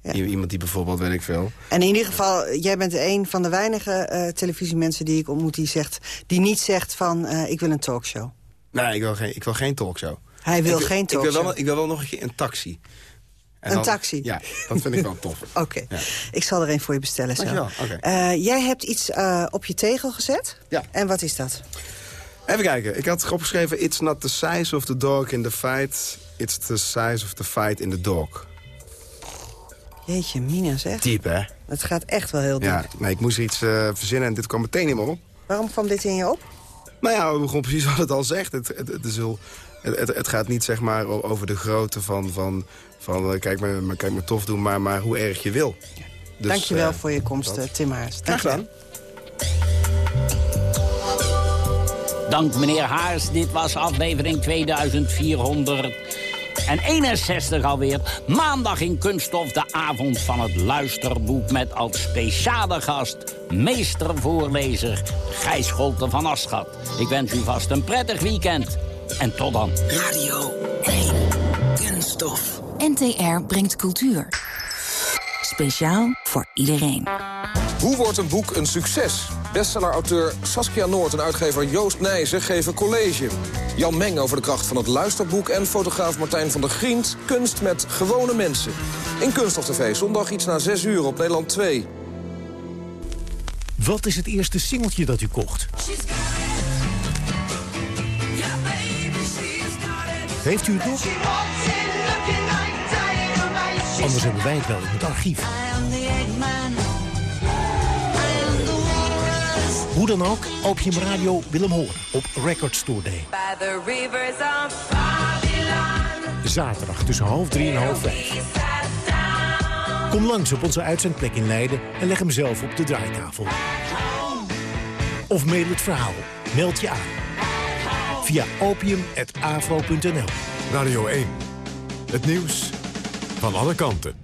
ja. Iemand die bijvoorbeeld, weet ik veel. En in ieder geval, jij bent een van de weinige uh, televisiemensen die ik ontmoet... die, zegt, die niet zegt van, uh, ik wil een talkshow. Nee, ik wil geen, ik wil geen talkshow. Hij wil geen talkshow? Ik wil, wel, ik wil wel nog een keer een taxi. En een taxi? Ja, dat vind ik wel tof. Oké, ja. ik zal er een voor je bestellen. Zo. Okay. Uh, jij hebt iets uh, op je tegel gezet. Ja. En wat is dat? Even kijken. Ik had opgeschreven... It's not the size of the dog in the fight. It's the size of the fight in the dog. Jeetje, Mina zeg. Diep, hè? Het gaat echt wel heel diep. Ja, nee, ik moest iets uh, verzinnen en dit kwam meteen in me op. Waarom kwam dit in je op? Nou ja, gewoon precies wat het al zegt. Het, het, het is heel, het, het, gaat niet zeg maar over de grootte van, van, van eh, kijk, maar, kijk maar tof doen, maar, maar hoe erg je wil. Dus, Dankjewel uh, voor je komst, dat. Tim Haars. Graag gedaan. Dank meneer Haars. Dit was aflevering 2400 en 61 alweer. Maandag in Kunststof, de avond van het luisterboek... met als speciale gast meestervoorlezer Gijs Scholte van Aschat. Ik wens u vast een prettig weekend. En tot dan. Radio 1. Kunststof. NTR brengt cultuur. Speciaal voor iedereen. Hoe wordt een boek een succes? Bestseller-auteur Saskia Noord en uitgever Joost Nijzen geven college. Jan Meng over de kracht van het luisterboek... en fotograaf Martijn van der Grient kunst met gewone mensen. In Kunst of TV, zondag iets na 6 uur op Nederland 2. Wat is het eerste singeltje dat u kocht? Heeft u het nog? Anders hebben wij het wel in het archief. Hoe dan ook, Opium Radio wil hem horen op Record Store Day. Zaterdag tussen half drie en half vijf. Kom langs op onze uitzendplek in Leiden en leg hem zelf op de draaitafel. Of mail het verhaal. Meld je aan. Via opium.afro.nl Radio 1. Het nieuws van alle kanten.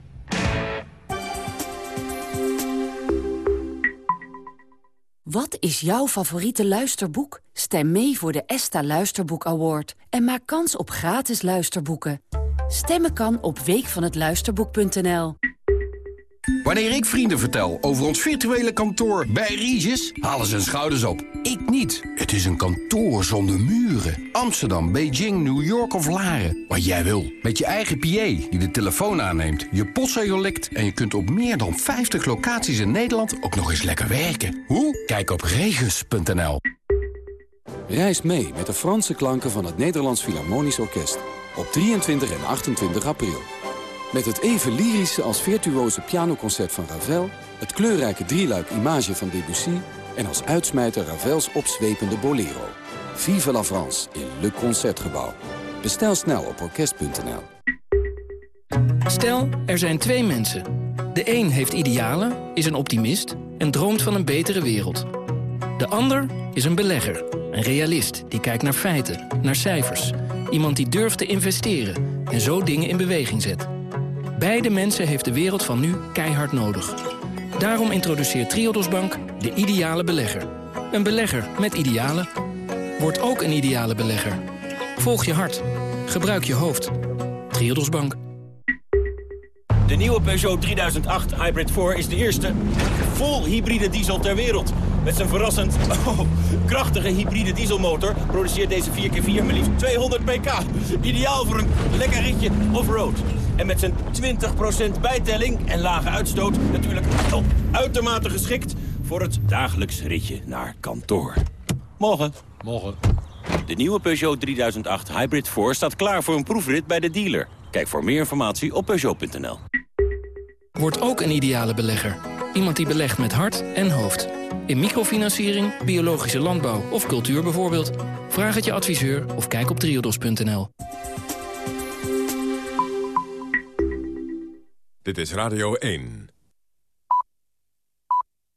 Wat is jouw favoriete luisterboek? Stem mee voor de ESTA Luisterboek Award en maak kans op gratis luisterboeken. Stemmen kan op weekvanhetluisterboek.nl. Wanneer ik vrienden vertel over ons virtuele kantoor bij Regis, halen ze hun schouders op. Ik niet. Het is een kantoor zonder muren. Amsterdam, Beijing, New York of Laren. Wat jij wil. Met je eigen PA die de telefoon aanneemt, je postzegel likt... en je kunt op meer dan 50 locaties in Nederland ook nog eens lekker werken. Hoe? Kijk op regis.nl. Reis mee met de Franse klanken van het Nederlands Philharmonisch Orkest. Op 23 en 28 april. Met het even lyrische als virtuoze pianoconcert van Ravel... het kleurrijke drieluik Image van Debussy... en als uitsmijter Ravels opzwepende Bolero. Vive la France in Le Concertgebouw. Bestel snel op orkest.nl. Stel, er zijn twee mensen. De een heeft idealen, is een optimist en droomt van een betere wereld. De ander is een belegger, een realist die kijkt naar feiten, naar cijfers. Iemand die durft te investeren en zo dingen in beweging zet. Beide mensen heeft de wereld van nu keihard nodig. Daarom introduceert Triodos Bank de ideale belegger. Een belegger met idealen. Word ook een ideale belegger. Volg je hart. Gebruik je hoofd. Triodos Bank. De nieuwe Peugeot 3008 Hybrid 4 is de eerste vol hybride diesel ter wereld. Met zijn verrassend oh, krachtige hybride dieselmotor produceert deze 4x4 maar liefst 200 pk. Ideaal voor een lekker ritje off-road. En met zijn 20% bijtelling en lage uitstoot natuurlijk oh, uitermate geschikt voor het dagelijks ritje naar kantoor. Morgen. Morgen. De nieuwe Peugeot 3008 Hybrid 4 staat klaar voor een proefrit bij de dealer. Kijk voor meer informatie op Peugeot.nl. Word ook een ideale belegger. Iemand die belegt met hart en hoofd. In microfinanciering, biologische landbouw of cultuur bijvoorbeeld. Vraag het je adviseur of kijk op triodos.nl. Dit is Radio 1.